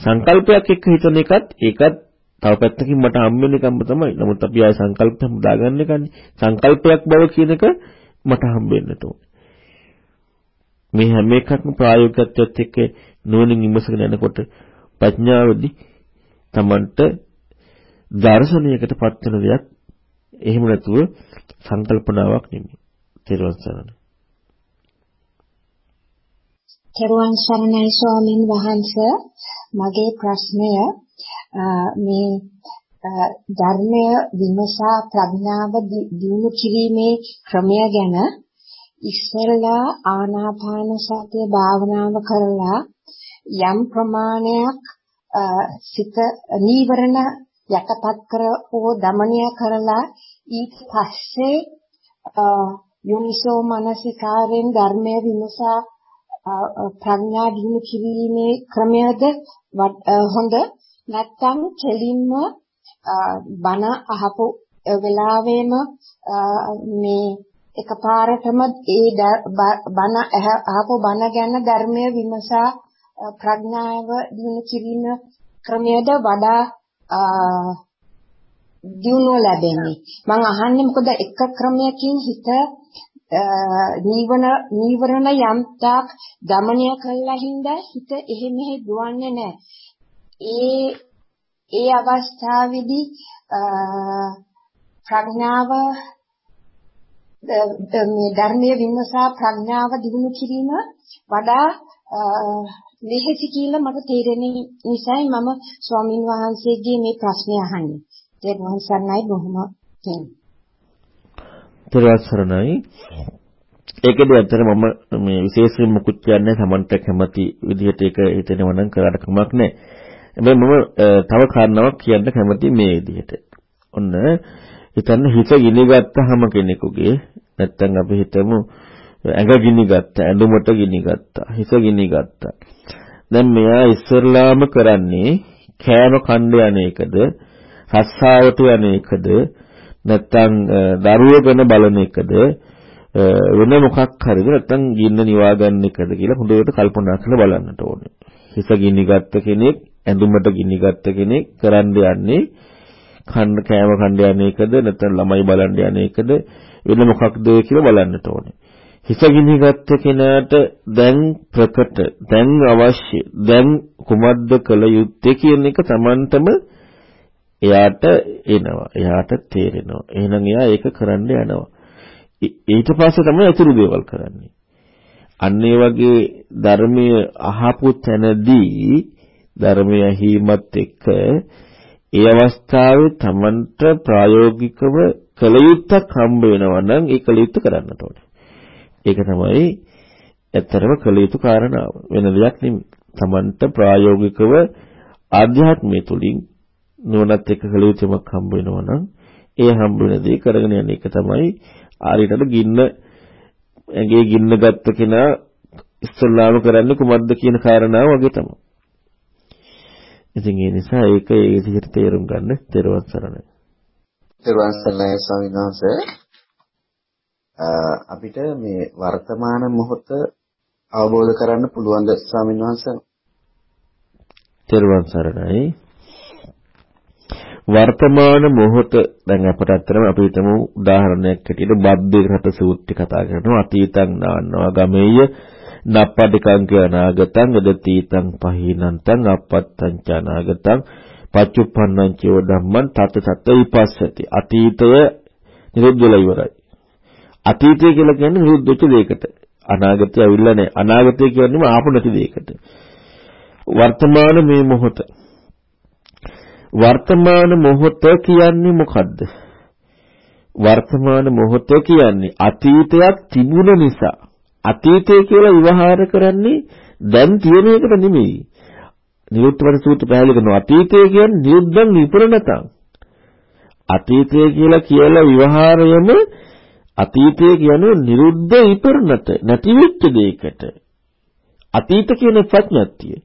සංකල්පයක් එක්ක හිතන එකත් ඒකත් තව පැත්තකින් මට හම්බෙන එකම තමයි. නමුත් අපි ආය සංකල්පයක් හදාගන්න එකනේ. සංකල්පයක් බව කියන එක මට හම්බෙන්නට ඕනේ. මේ හැම එකක්ම ප්‍රායෝගිකත්වයට එක්ක නුවණින් විමසගෙන යනකොට ප්‍රඥාවදී Tamanට දර්ශනයකට පත් වෙන දෙයක් එහෙම නැතුව සංකල්පනාවක් නෙමෙයි. තේරුවන් සරණයි. තෙරුවන් සරණයි ස්වාමින් වහන්සේ මගේ ප්‍රශ්නය මේ ධර්මය විමසා ප්‍රඥාව දිනු කිරීමේ ක්‍රමය ගැන ඉස්සෙල්ලා ආනාපාන සතිය භාවනාව කරලා යම් ප්‍රමාණයක් සිත නීවරණ යටපත් කරෝ දමනය කරලා ඊට පස්සේ යෝනිසෝ මනසිකාරෙන් ධර්මයේ විමසා ප්‍රඥා දිනු කිරීමේ ක්‍රමයද හොඳ. නැත්තම් කෙලින්ම බණ අහපු වෙලාවෙම මේ එකපාරටම ඒ බණ අහපු බණ ගැන ධර්මයේ විමසා ප්‍රඥාව දිනු කිරීම ක්‍රමයද වඩා දියුණුව ලැබෙන්නේ. මම අහන්නේ මොකද එක ක්‍රමයකින් හිත නීවන නීවරණ යම්තාක් দমনය කළා හින්දා හිත එහෙ මෙහෙ දුවන්නේ නැහැ. ඒ ඒ අවස්ථාවේදී ප්‍රඥාව මේ ධර්මයේ විමසා ප්‍රඥාව දිනු කිරීම වඩා ලෙහෙසි කියලා මට තේරෙන නිසායි මම ස්වාමින් වහන්සේගේ මේ ප්‍රශ්නේ අහන්නේ. ඒක වහන්සන්නයි බොහොම පිං. සරණයි. ඒකද ඇත්තට මම මේ විශේෂයෙන් මුකුත් කියන්නේ Tamanට කැමති විදිහට ඒක හිතෙනව නම් කරාට කමක් නැහැ. හැබැයි මම තව කාරණාවක් කියන්න කැමති මේ විදිහට. ඔන්න හිතන්න හිත ගිනිගත්තාම කෙනෙකුගේ නැත්තම් අපි හිතමු ඇඟ ගිනිගත්තා, ඇඳුමට ගිනිගත්තා, හිස ගිනිගත්තා. දැන් මෙයා ඉස්සරලාම කරන්නේ කෑම කණ්ඩ යන එකද, රස්සාවට යන එකද, නැත්තම් දරුවෝ ගැන බලන එකද, වෙන මොකක් හරිද නැත්තම් ගින්න නිවා ගන්න එකද කියලා හොඳට කල්පනා කරලා බලන්නට ඕනේ. හිස ගිනිගත්ත කෙනෙක් ඇඳුමට ගිනිගත්ත කෙනෙක් කරන්න යන්නේ කන්න කෑම කන්න යන එකද නැත්නම් ළමයි බලන්න යන එකද වෙන මොකක්ද කියලා බලන්නට ඕනේ. හිස ගිනිගත්ත කෙනාට දැන් ප්‍රකට දැන් අවශ්‍ය දැන් කුමද්ද කළ යුත්තේ කියන එක Tamanටම එයාට එනවා. එයාට තේරෙනවා. එහෙනම් එයා ඒක කරන්න යනවා. ඊට පස්සේ තමයි අතුරු දේවල් කරන්නේ. අන්න ඒ වගේ ධර්මයේ අහපු තැනදී ධර්මය ඇහිමත් එක්ක ඒ අවස්ථාවේ Tamanට ප්‍රායෝගිකව කළ යුත්තක් හම්බ වෙනවා නම් ඒ කළ යුත්ත කරන්නට ඕනේ. ඒක තමයි ඇත්තරම කළ යුතු කාරණාව. වෙන දෙයක් නෙමෙයි. Tamanට ප්‍රායෝගිකව ආධ්‍යාත්මය තුලින් නුවණත් එක්ක කළ යුතුමක් හම්බ වෙනවා නම් ඒ හම්බ වෙන දේ කරගෙන යන එක තමයි ආරියටට ගින්න ඇඟේ ගින්න ගත්ත කෙනා ඉස්සල්ලාම කරන්නේ කුමක්ද කියන කාරණාව වගේ තමයි. ඉතින් ඒ නිසා ඒක ඒ විදිහට තේරුම් ගන්න තෙරුවන් සරණයි. තෙරුවන් සරණයි ස්වාමීන් වහන්සේ. අපිට මේ වර්තමාන මොහොත අවබෝධ කරන්න පුළුවන්ද ස්වාමීන් වහන්සේ? තෙරුවන් සරණයි. වර්තමාන මොහොත දැන් අපට අත්‍තරම අපි හිතමු උදාහරණයක් හැටියට බද්දේ රට සූත්‍රය කතා කරනවා අතීතං නාන්නවා ගමෙය නප්පටිකං අනාගතං යදතීතං පහීනන්තං අපත්තං චනාගතං පච්චුප්පන්නං චේව ධම්මං තත් සත්‍ය විපස්සති අතීතය නිරුද්ධ වෙලා ඉවරයි අතීතය කියලා කියන්නේ නිරුද්ධ වෙච්ච දෙයකට අනාගතය අවිල්ල නැහැ අනාගතය කියන්නේ ආපු නැති දෙයකට වර්තමාන මේ මොහොත වර්තමාන මොහොත කියන්නේ මොකද්ද? වර්තමාන මොහොත කියන්නේ අතීතයක් තිබුණ නිසා අතීතය කියලා විවහාර කරන්නේ දැන් තියෙන එකට නෙමෙයි. නිරුත්තරණ සූත්‍ර පැහැදිලි කරනවා අතීතය කියන්නේ නිරුද්ධං විපරණතං. අතීතය කියලා කියලා විවහාරයම අතීතය කියන්නේ නිරුද්ධ විපරණත නැති වෙච්ච දෙයකට. අතීත කියන ප්‍රඥාත්තිය.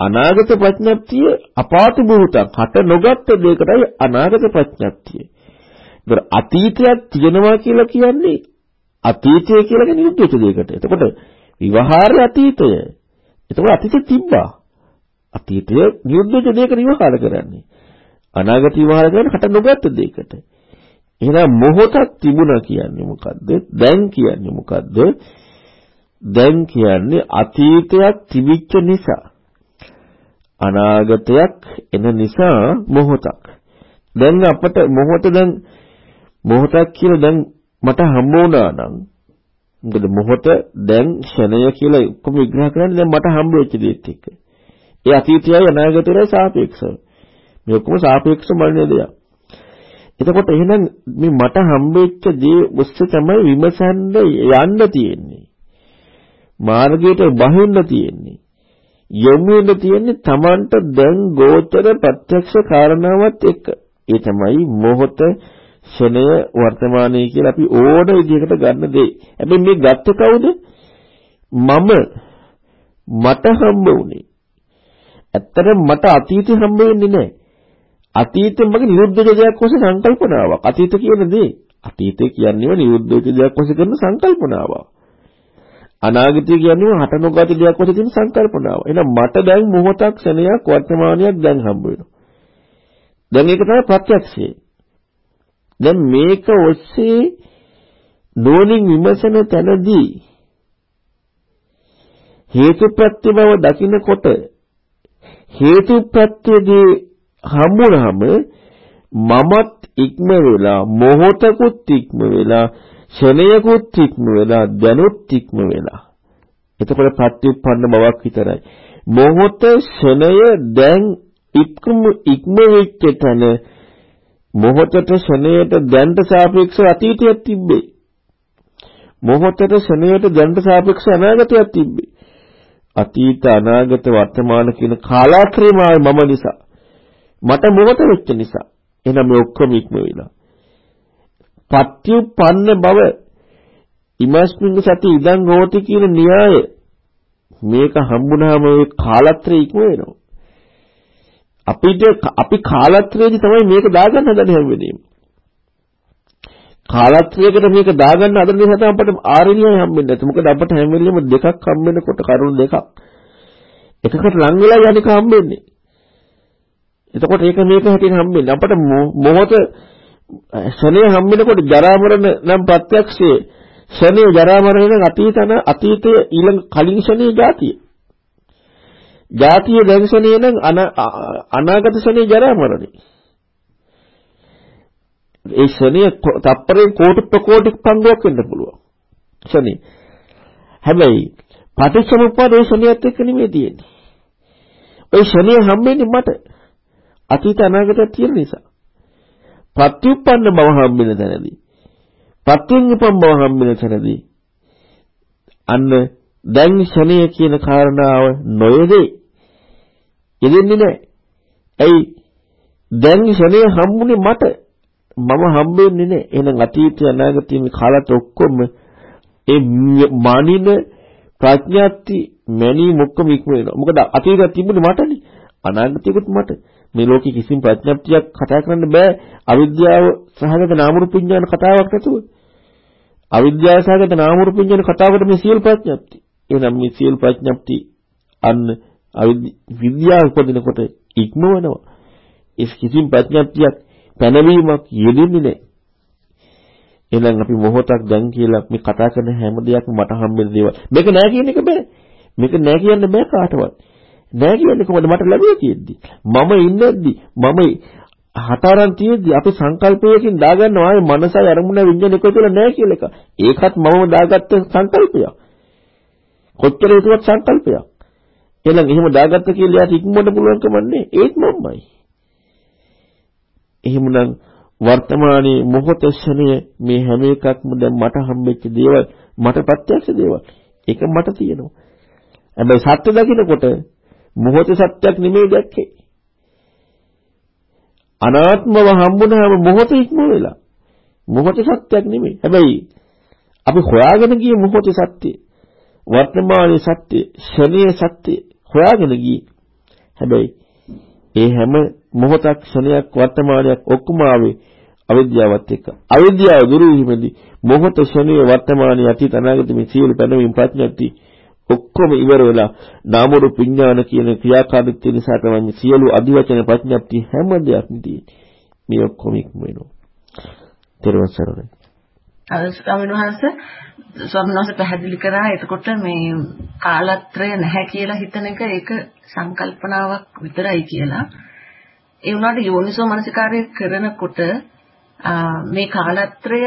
අනාගත ප්‍රඥප්තිය අපාත භූතක් හට නොගත් දෙයකටයි අනාගත ප්‍රඥප්තිය. ඒතර අතීතයක් තියෙනවා කියලා කියන්නේ අතීතය කියලා කියන්නේ නිරුද්ධ වෙච්ච දෙයකට. එතකොට විවහාරය අතීතය. එතකොට අතීතෙ තිබ්බා. අතීතය නිරුද්ධ වෙච්ච දෙයකට විවහාර කරන්නේ. අනාගත විවහාර කරන්නේ හට නොගත් දෙයකට. එහෙනම් මොහොතක් තිබුණා කියන්නේ මොකද්ද? දැන් කියන්නේ මොකද්ද? දැන් කියන්නේ අතීතයක් තිබිච්ච නිසා අනාගතයක් එන නිසා මොහොතක්. දැන් අපට මොහොත දැන් මොහොතක් කියලා දැන් මට හම්බ වුණා නම් මොකද මොහොත දැන් ෂණය කියලා ඔක්කොම විග්‍රහ කරන්නේ දැන් මට හම්බ වෙච්ච දේත් එක්ක. ඒ අතීතයයි අනාගතයයි සාපේක්ෂව. මේ ඔක්කොම සාපේක්ෂ බලන්නේ දෙයක්. එතකොට එහෙනම් මේ මට හම්බෙච්ච දේ ඔස්සේ තමයි විමසන්න යන්න තියෙන්නේ. මාර්ගයට බහින්න තියෙන්නේ. යොමු වෙන්න තියෙන්නේ Tamanට දැන් ගෝචර ප්‍රත්‍යක්ෂ කාරණාවත් එක්ක. ඒ තමයි මොහොත ෂණය වර්තමානයේ කියලා අපි ඕන විදිහකට ගන්න දෙයි. හැබැයි මේ ගත්ත කවුද? මම මට හම්බ වුණේ. ඇත්තටම මට අතීතේ හම්බ වෙන්නේ නැහැ. අතීතේ මගේ නිරුද්ධ දෙයක් ඔස්සේ සංකල්පනාවක්. අතීත කියන දේ. අතීතේ කියන්නේ නිරුද්ධ දෙයක් ඔස්සේ කරන සංකල්පනාවක්. අනාගතය කියන්නේ හට නොගත දෙයක් වශයෙන් තියෙන සංකල්පනාව. එහෙනම් මට දැන් මොහොතක් ක්ෂණයක් වර්තමානයක් දැන් හම්බ වෙනවා. දැන් ඒක තමයි ප්‍රත්‍යක්ෂය. දැන් මේක ඔස්සේ නෝනින් විමසන තැනදී හේතුප්‍රත්‍ය බව දකිනකොට හේතුප්‍රත්‍යදී හම්බුනහම මමත් ඉක්ම වෙලා මොහොතකුත් ඉක්ම වෙලා ශරණයකුත් ඉක්ම වෙලා දැනුත් ඉක්ම වෙලා. එතකොට ප්‍රතිඋප්පන්න බවක් විතරයි. මොහොත ශරණය දැන් ඉක්ම ඉක්ම වෙච්ච තැන මොහොතට ශරණයට දැන්ට සාපේක්ෂව අතීතයක් තිබ්බේ. මොහොතට ශරණයට දැන්ට සාපේක්ෂව අනාගතයක් තිබ්බේ. අතීත අනාගත වර්තමාන කියන කාලාත්‍රේ මම නිසා. මට මොහොත වෙච්ච නිසා. එහෙනම් මේ ඔක්කොම ඉක්ම වෙලා. පත්‍යුප්පන්න බව ඉමස්මින් සති ඉදන් හෝති කියන න්‍යාය මේක හම්බුනහම ඒ කාලත්‍රය ඉක්ම වෙනවා. අපිට අපි කාලත්‍රයේදී තමයි මේක දාගන්න හදන්නේ හැම වෙලේම. කාලත්‍රයකට මේක දාගන්න හදන නිසා තමයි අපිට ආරණ්‍යය හම්බෙන්නේ නැති. මොකද අපිට හැම වෙලේම දෙකක් හම්බෙනකොට කරුණු දෙකක්. එකකට ලං වෙලා යන්නේක හම්බෙන්නේ. එතකොට ඒක මේක හැටියට හම්බෙන්නේ අපට මොහොත ශනේ හම්බෙනකොට ජරා මරණ නම් ප්‍රත්‍යක්ෂයේ ශනේ ජරා මරණ නම් අතීතන අතීතයේ ඊළඟ කලින් ශනේ જાතිය. જાතිය දැන් ශනේ නම් අනාගත ශනේ ජරා මරණේ. ඒ ශනේ තප්පරේ කෝටි ප්‍රකෝටි පංගුවක් වෙන්න පුළුවන්. ශනේ. හැබැයි පටිච්චසමුප්පාදේ ශනියත් එක්ක නෙමෙයි තියෙන්නේ. ඒ ශනේ හම්බෙන්නේ මට. අතීත අනාගතයක් තියෙන නිසා. පත්‍යුප්පන්න බව හම්බෙන තැනදී පත්‍යෙන් උපම් බව හම්බෙන තැනදී අන්න දැන් ශනය කියන කාරණාව නොයදේ. යෙදෙන්නේ නැහැ. ඇයි දැන් ශනය හම්බුනේ මට මම හම්බෙන්නේ නැහැ. එහෙනම් අතීතය අනාගතය මේ කාලත් ඔක්කොම ඒ මානින ප්‍රඥාති මැනීම ඔක්කොම ඉක්ම වෙනවා. මොකද අතීතය තිබුණේ මටනේ. අනාගතයකුත් මට. මේ ලෝකෙ කිසිම ප්‍රඥප්තියක් කතා කරන්න බෑ අවිද්‍යාව සහගත නාම රූප විඥාන කතාවක් නැතුව. අවිද්‍යාව සහගත නාම රූප විඥාන කතාවකට මේ සියලු ප්‍රඥප්ති. එහෙනම් මේ සියලු ප්‍රඥප්ති අන්න විද්‍යාව උපදිනකොට ඉක්මවනවා. ඒ කිසිම ප්‍රඥප්තියක් පැනවීමක් යෙදෙන්නේ නැහැ. එහෙනම් අපි මොහොතක් දැන් කියලා මේ කතා කරන හැම දෙයක්ම මට හම්බෙන දේවල්. මේක නෑ කියන එක බෑ. මේක නෑ කියන්න බෑ කාටවත්. නෑ කියන්නේ කොහොමද මට ලැබෙන්නේ තියෙද්දි. මම ඉන්නේද්දි මම හතරන් තියෙද්දි අපි සංකල්පයකින් දාගන්නවා ආයේ මනසයි අරමුණ විඤ්ඤාණ එකතු වෙලා නෑ කියලා එක. ඒකත් මමම දාගත්ත සංකල්පයක්. කොච්චර ඒකවත් සංකල්පයක්. එහෙනම් එහෙම දාගත්ත කියලා යාට ඉක්මවන්න පුළුවන් කමන්නේ ඒත් මමයි. එහෙමනම් වර්තමානයේ මොහොත ශරණය මේ හැම එකක්ම දැන් මට හම්බෙච්ච දේවල් මට ප්‍රත්‍යක්ෂ දේවල්. ඒක මට තියෙනවා. හැබැයි සත්‍ය දකිනකොට මොහොත සත්‍යක් නෙමෙයි දැක්කේ. අනාත්මව හම්බුනහම මොහොත ඉක්ම වෙලා. මොහොත සත්‍යක් නෙමෙයි. හැබැයි අපි හොයාගෙන ගිය මොහොත සත්‍ය. වර්තමානයේ සත්‍ය, ශනීය සත්‍ය හොයාගෙන ගියේ. හැබැයි ඒ හැම මොහොතක් ශනයක් වර්තමානයක් ඔක්කොම ආවේ අවිද්‍යාවත් එක්ක. අවිද්‍යාව දුරු වීමේදී මොහොත ශනීය වර්තමානයේ අතීත අනාගත මේ සියලු පැනවීම ප්‍රඥප්ති ඔක්කොම ඉවර වෙලා නාම රූප විඥාන කියන ක්‍රියාකාරීත්වය නිසා තමයි සියලු අධිවචන ප්‍රඥප්ති හැම දෙයක්ම තියෙන්නේ. මේ ඔක්කොම ඉක්ම වෙනවා. තෙරුවන් සරණයි. අද ස්වාමීන් වහන්සේ ස්වාමීන් වහන්සේ පැහැදිලි කරා එතකොට මේ කාලත්‍රය නැහැ කියලා හිතන එක ඒක සංකල්පනාවක් විතරයි කියලා. ඒ වුණාට යෝනිසෝ මනසිකාරය කරනකොට මේ කාලත්‍රය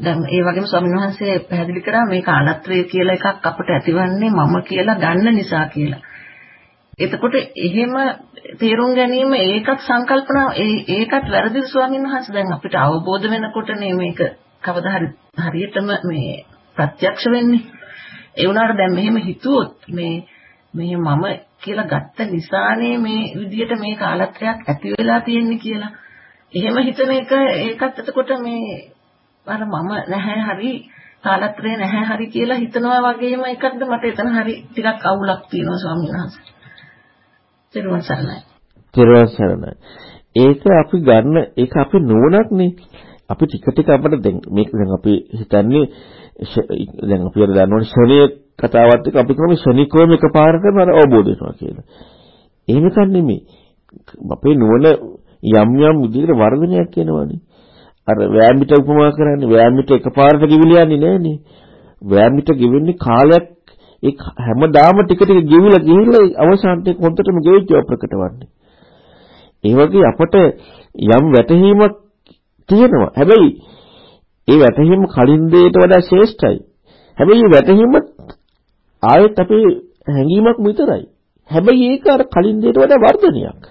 දැන් ඒ වගේම ස්වාමීන් වහන්සේ පැහැදිලි කරා මේ කාලත්‍රය කියලා එකක් අපට ඇතිවන්නේ මම කියලා ගන්න නිසා කියලා. එතකොට එහෙම තේරුම් ගැනීම ඒකත් සංකල්පනා ඒකත් වැරදිද ස්වාමීන් වහන්සේ දැන් අපිට අවබෝධ වෙනකොටනේ මේක කවදා හරි හරියටම මේ ප්‍රත්‍යක්ෂ වෙන්නේ. ඒ වුණාට දැන් මෙහෙම හිතුවොත් මේ මේ මම කියලා ගත්ත නිසානේ මේ විදියට මේ කාලත්‍රයක් ඇති වෙලා තියෙන්නේ කියලා. එහෙම හිතන එක ඒකත් එතකොට මේ අර මම නැහැ හරි කාලත්‍රය නැහැ හරි කියලා හිතනවා වගේම එකක්ද මට එතන හරි ටිකක් අවුලක් තියෙනවා ස්වාමීන් වහන්සේ. ත්‍රිවංශ සරණයි. ත්‍රිවංශ සරණයි. ඒක අපි ගන්න ඒක අපි නුවණක්නේ. අපි ටික ටික අපිට දැන් මේක දැන් අපි හිතන්නේ දැන් අපි අර දන්නවනේ ශරීර කතාවත් එක්ක අපි කොහොම ශනිකෝම එකපාරටම අර අවබෝධ වෙනවා කියලා. එහෙම කන්නේ මේ අපේ නුවණ යම් යම් විදිහට වර්ධනයක් වෙනවානේ. අර වෑමිට උපමා කරන්නේ වෑමිට එකපාරට ගිවිලියන්නේ නෑනේ. වෑමිට ගෙවෙන්නේ කාලයක් ඒ හැමදාම ටික ටික ගෙවිලා ගිහිල්ලා අවසානට හොඳටම ගෙවිච්ච ප්‍රකටවන්නේ. ඒ වගේ අපට යම් වැටහීමක් තියෙනවා. හැබැයි ඒ වැටහීම කලින් දෙයට වඩා ශ්‍රේෂ්ඨයි. හැබැයි මේ වැටහීම ආයෙත් අපේ හැඟීමක් විතරයි. හැබැයි ඒක අර කලින් දෙයට වඩා වර්ධනයක්.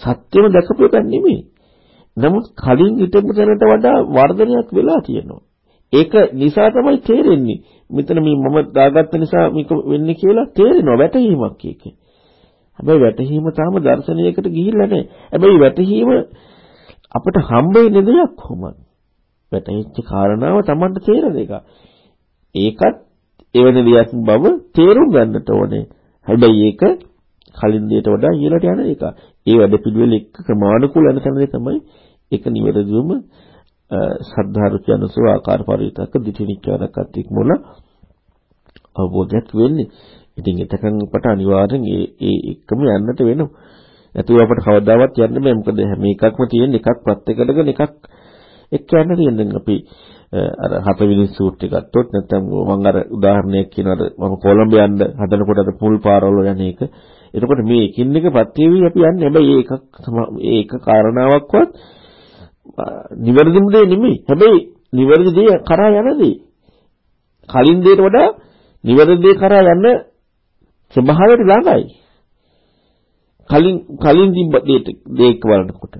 සත්‍යම දැකපු එකක් නෙමෙයි. නමුත් කලින් හිටපු තැනට වඩා වර්ධනයක් වෙලා තියෙනවා. ඒක නිසා තමයි තේරෙන්නේ. මෙතන මේ මම දාගත්ත නිසා මේක වෙන්නේ කියලා තේරෙනවා වැටහීමක් ඒකේ. හැබැයි වැටහීම තාම දර්ශනයකට ගිහිල්ලා නැහැ. හැබැයි වැටහීම අපිට හම්බෙන්නේ දෙයක් කොහොමද? වැටහිච්ච කාරණාව Tamanට තේරෙන එක. ඒකත් එවැනි දෙයක් බව තේරුම් ගන්නට ඕනේ. හැබැයි ඒක කලින් දෙයට වඩා ඉහළට යන එක. ඒ වැඩ පිළිවෙල එක්ක ක්‍රමානුකූල යන තැනදී තමයි ඒක නිවැරදිවම සද්ධාරුචි අනුසව ආකාර පරිවිතක දිටිනිච්චවරකත් ඉක්මොල අවබෝධයක් වෙන්නේ. ඉතින් එතකන් අපට අනිවාර්යෙන් ඒ ඒ එකම යන්නට වෙනවා. නැතුව අපට කවදාවත් යන්න බෑ. මොකද හැම එකක්ම තියෙන එකක් ප්‍රත්‍යකඩගෙන එකක් එක්ක යන්න තියෙන අපි අර හතවිලි සූට් එක ගත්තොත් නැත්නම් මම අර උදාහරණයක් කියනවාද මම කොළඹ යන්න හදනකොට අර පුල් පාරවල යන එක එතකොට මේ එකින් එක ප්‍රත්‍යවි අපි යන්නේ හැබැයි ඒකක් ඒක කාරණාවක්වත් නිවැරදිම දේ නෙමෙයි. හැබැයි නිවැරදි දේ කරා යන දේ. කලින් දේට වඩා නිවැරදි කරා යන්න ස්වභාවයට ළඟයි. කලින් කලින් තිබ්බ දෙයට දෙයක බලනකොට.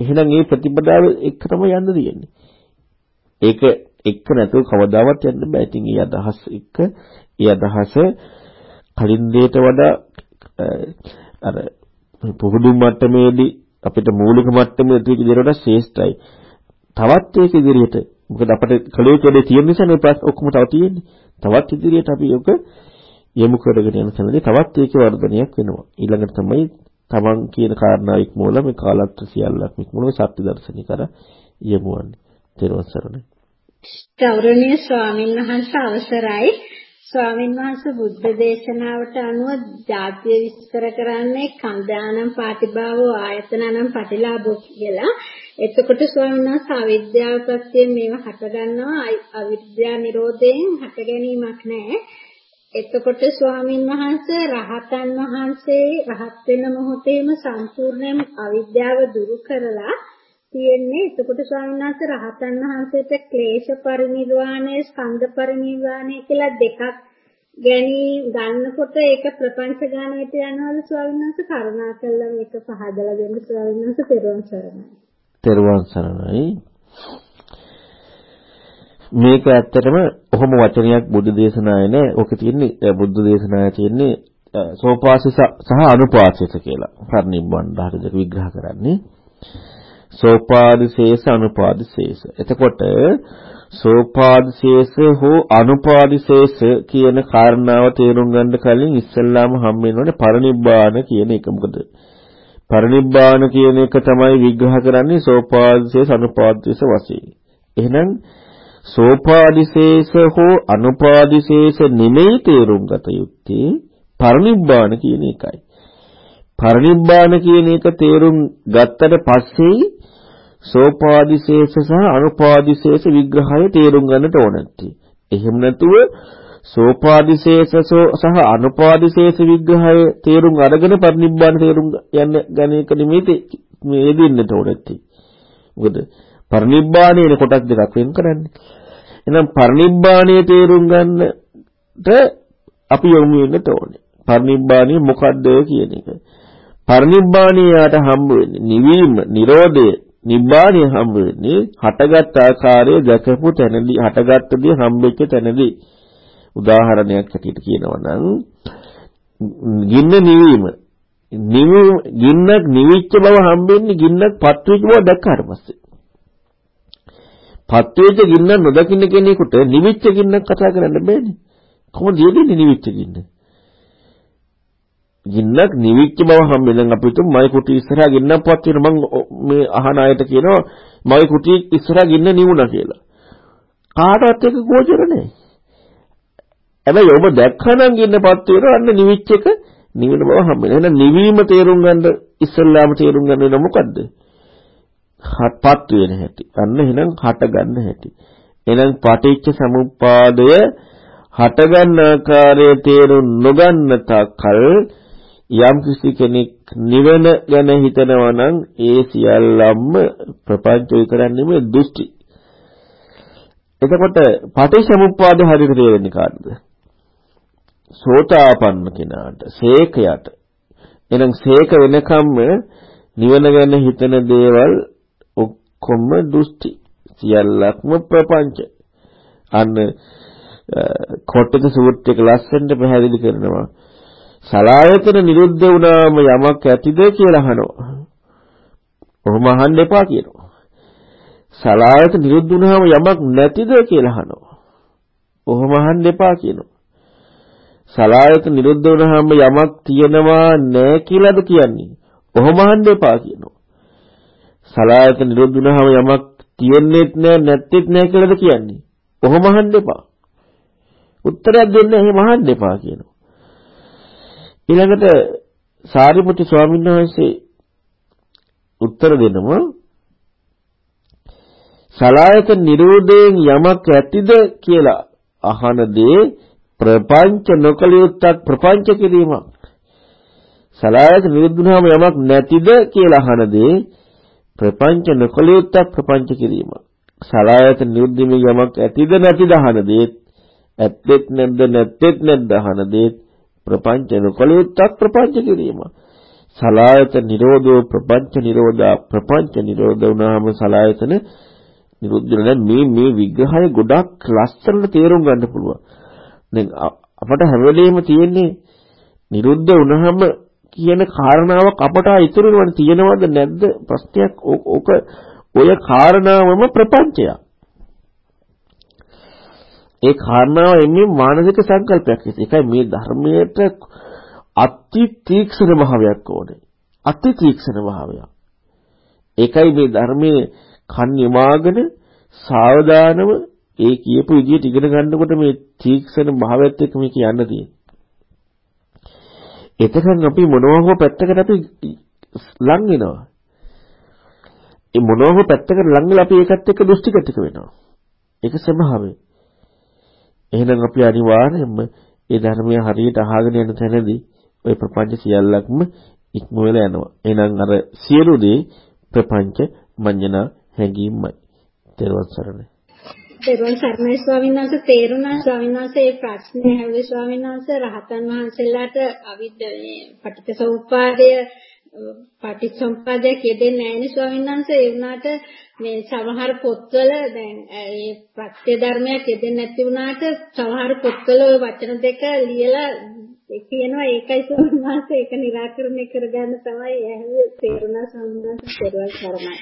එහෙනම් මේ ප්‍රතිපදාව එක තමයි යන්න තියෙන්නේ. ඒක එක්ක නැතුව කවදාවත් යන්න බෑ. ඉතින් ඒ අදහස් එක්ක ඒ අදහස කලින් දෙයට වඩා අර පුහුණු මට්ටමේදී අපිට මූලික මට්ටමේ තියෙන දේට වඩා ශ්‍රේෂ්ඨයි. තවත් ඒක ඉදිරියට මොකද අපිට කලේ කඩේ තියෙන නිසා මේ ප්‍රශ්න ඔක්කොම තව තියෙන්නේ. තවත් ඉදිරියට අපි ඔක යොමු කරගෙන යන තැනදී තවත් ඒකේ වර්ධනයක් වෙනවා. ඊළඟට තමයි තමන් කියන කාරණා ඉක්මවල මේ කාලත්ව සියල්ලක් ඉක්මවල සත්‍ය දර්ශනය කර යමුවන්නේ. ත්වන් සරණයි. ගෞරවනීය ස්වාමීන් වහන්සේ අවසරයි. ස්වාමීන් වහන්සේ බුද්ධ දේශනාවට අනුව ජාතිය විස්තර කරන්නේ කන්දානම් පාටිභාවෝ ආයතනනම් පටිලාභෝ කියලා. එතකොට ස්වාමීන් වහන්සේ අවිද්‍යාව ප්‍රත්‍යයෙන් මේවා හට ගන්නවා අවිද්‍යා නිරෝධයෙන් හට ගැනීමක් නැහැ. එතකොට ස්වාමින් වහන්සේ රහතන් වහන්සේ රහත් වෙන මොහොතේම සම්පූර්ණයෙන්ම අවිද්‍යාව දුරු කරලා තියෙන්නේ එතකොට ස්වාමීන් වහන්සේ රහතන් වහන්සේට ක්ලේශ පරිනිර්වාණය ස්කන්ධ පරිනිර්වාණය කියලා දෙකක් ගැනීම ගන්නකොට ඒක ප්‍රපංච ගානකට යනවලු ස්වාමීන් වහන්සේ කරුණා කළා මේක පහදලා දෙන්න ස්වාමීන් වහන්සේ පෙරවන් සරණයි. පෙරවන් සරණයි. මේක ඇත්තටම ඔහොම වචනයක් බුද්ධ දේශනාවේ නෑ. ඕක තියෙන්නේ බුද්ධ දේශනාවේ තියෙන්නේ සෝපාසිස සහ අනුපාසිස කියලා. පරිනිබ්බන් ධාතු දෙක විග්‍රහ කරන්නේ. සෝපාදිශේෂ අනුපාදිශේෂ. එතකොට සෝපාදිශේෂ හෝ අනුපාදිශේෂ කියන කාරණාව තේරුම් ගන්න කලින් ඉස්සෙල්ලාම හම් වෙනවනේ පරිනිබ්බාන කියන එක. මොකද පරිනිබ්බාන කියන එක තමයි විග්‍රහ කරන්නේ සෝපාදිශේෂ අනුපාදිශේෂ වශයෙන්. එහෙනම් සෝපාදිශේෂ හෝ අනුපාදිශේෂ නෙමෙයි තේරුම් ගත යුත්තේ පරිනිබ්බාන කියන එකයි. පරිනිබ්බාන කියන එක තේරුම් ගත්තට පස්සේ සෝපාදිශේෂ සහ අනුපාදිශේෂ විග්‍රහය තේරුම් ගන්නට ඕනැත්තේ. එහෙම නැතුව සෝපාදිශේෂ සහ අනුපාදිශේෂ විග්‍රහය තේරුම් අරගෙන පරිනිබ්බාන තේරුම් යන්න ගන්න එක නෙමෙයි මේ දෙන්නට ඕනැත්තේ. මොකද පරිනිබ්බාණයේ කොටස් දෙකක් වෙන් කරන්නේ. එහෙනම් පරිනිබ්බාණය තේරුම් ගන්නට අපි යොමු වෙන්න ඕනේ. පරිනිබ්බාණය මොකද්ද කියන එක. පරිනිබ්බාණයට හම්බ වෙන්නේ නිවීම, Nirodha, නිබ්බාණය හම්බ වෙන්නේ හටගත් ආකාරය දැකපු තැනදී හටගත් දේ හම්බෙච්ච තැනදී. උදාහරණයක් හැටියට කියනවා නම් ගින්න නිවීම. ගින්නක් නිවිච්ච බව හම්බෙන්නේ ගින්නක් පත්වෙච්ච බව දැක්කාට පස්සේ. පත්වේද ගින්න නොදකින්න කෙනෙකුට නිවිච්ච ගින්නක් කතා කරන්න බෑනේ. කොහොමද යෙදෙන්නේ නිවිච්ච ගින්න? ගින්නක් නිවිච්ච බව හම්බෙන්න අපි හිතමු මයි කුටි ඉස්සරහා ගින්නක් පත් වෙන මම මේ අහන අයට කියනවා මයි කුටි ඉස්සරහා ගින්න නිවුණා කියලා. කාටවත් ඒක ගෝචර නැහැ. හැබැයි ඔබ දැක්කනම් ගින්න පත් වෙනවා අන්න නිවිච්ච එක නිවන බව හම්බෙන්න. එහෙනම් නිවීම තේරුම් ගන්න ඉස්සල්ලාම තේරුම් ගන්න වෙන මොකද්ද? හත්පත් වෙන හැටි. අන්න එහෙනම් හට ගන්න හැටි. එහෙනම් පටිච්ච සමුප්පාදය හට ගන්න ආකාරය තේරුම් නොගන්න තාකල් යම් කිසි කෙනෙක් නිවන ගැන හිතනවා නම් ඒ සියල්ලම ප්‍රපංච විතරක් නෙමෙයි දෘෂ්ටි. එතකොට පටිච්චසමුප්පාද හරියට තේරෙන්නේ කාටද? සෝතාපන්න කෙනාට, සේකයට. එහෙනම් සේක වෙනකම්ම නිවන ගැන හිතන දේවල් ඔක්කොම දෘෂ්ටි සියල්ලක්ම ප්‍රපංච අන්න කොටක සූත්‍රයක ලස්සනට පැහැදිලි කරනවා සලායතන නිරුද්ධ වුණාම යමක් ඇතිද කියලා අහනවා. ඔහොම අහන්න එපා කියනවා. සලායතන නිරුද්ධ වුණාම යමක් නැතිද කියලා අහනවා. ඔහොම අහන්න එපා කියනවා. සලායතන නිරුද්ධ වුණාම යමක් තියෙනවා නැහැ කියලාද කියන්නේ. ඔහොම අහන්න එපා කියනවා. සලායතන නිරුද්ධ වුණාම යමක් තියෙන්නේත් නැහැ නැත්තේත් නැහැ කියලාද කියන්නේ. ඔහොම අහන්න එපා. උත්තරයක් දෙන්න එහෙම අහන්න එපා කියනවා. ඊළඟට සාරිපුත්තු ස්වාමීන් වහන්සේ උත්තර දෙනවා සලායතන නිරෝධයෙන් යමක් ඇතිද කියලා අහන දේ ප්‍රපංච නොකලියුත්තක් ප්‍රපංච කිරීමක්. සලායතන නිරුද්ධ වුණාම යමක් නැතිද කියලා අහන දේ ප්‍රපංච නොකලියුත්තක් ප්‍රපංච කිරීම. සලායත නිරුද්ධීමේ යමක් ඇතිද නැතිද අහන දේත් ඇත්තෙත් නැද්ද නැත්තෙත් නැද්ද අහන දේ ප්‍රපංච නොකලියුත්තක් ප්‍රපංච කිරීම. සලායත නිරෝධෝ ප්‍රපංච නිරෝධා ප්‍රපංච නිරෝධ වුණාම සලායතන නිරුද්ධ වෙන මේ මේ විග්‍රහය ගොඩක් ලස්සනට තේරුම් ගන්න පුළුවන්. දැන් අපට හැම වෙලෙම තියෙන්නේ නිරුද්ධ වුණාම කියන කාරණාවක් අපට ඉතුරු වෙනවද තියෙනවද නැද්ද ප්‍රශ්නයක් ඕක ඔය කාරණාවම ප්‍රපංචයක්. ඒ කාරණාව එන්නේ මානසික සංකල්පයක් නිසා. ඒකයි මේ ධර්මයට අති තීක්ෂණ භාවයක් ඕනේ. අති තීක්ෂණ භාවයක්. ඒකයි මේ ධර්මයේ කන් යමාගෙන සාවධානව ඒ කියපු විදිහට ඉගෙන ගන්නකොට මේ තීක්ෂණ භාවයත් එක්ක මේ කියන්න තියෙන්නේ. එතකන් අපි මොනවා හෝ පැත්තකට අපි ලං වෙනවා. ඒ මොනවා හෝ පැත්තකට ලං වෙලා අපි ඒකත් එක්ක දෘෂ්ටිගතක වෙනවා. ඒක ස්වභාවය. එහෙනම් අපි අනිවාර්යයෙන්ම ඒ ධර්මය හරියට අහගෙන යන තැනදී ওই ප්‍රපංච සියල්ලක්ම ඉක්ම වෙලා යනවා. එහෙනම් අර සියලු දේ ප්‍රපංච මඤ්ඤණා හැඟීම්මයි. තෙරුවන් සරණයි. තෙරුවන් සරණයි ස්වාමීන් වහන්සේ තේරුණා ස්වාමීන් වහන්සේ මේ ප්‍රශ්නේ ඇහුවේ ස්වාමීන් වහන්සේ රහතන් වහන්සේලාට අවිද්ද මේ පටිච්චසමුප්පාදය පටිච්චසමුප්පාදයක් යෙදෙන්නේ නැහැනේ ස්වාමීන් වහන්සේ. ඒ වුණාට මේ සමහර පොත්වල දැන් ඒ ප්‍රත්‍ය ධර්මයක් යෙදෙන්නේ නැති වුණාට සමහර පොත්වල ওই වචන දෙක ලියලා කියනවා. ඒකයි ස්වාමීන් වහන්සේ ඒක निराකරණය කරගන්න තමයි ඇහුවේ තේරුණා ස්වාමීන් වහන්සේ පෙරවල් කරමයි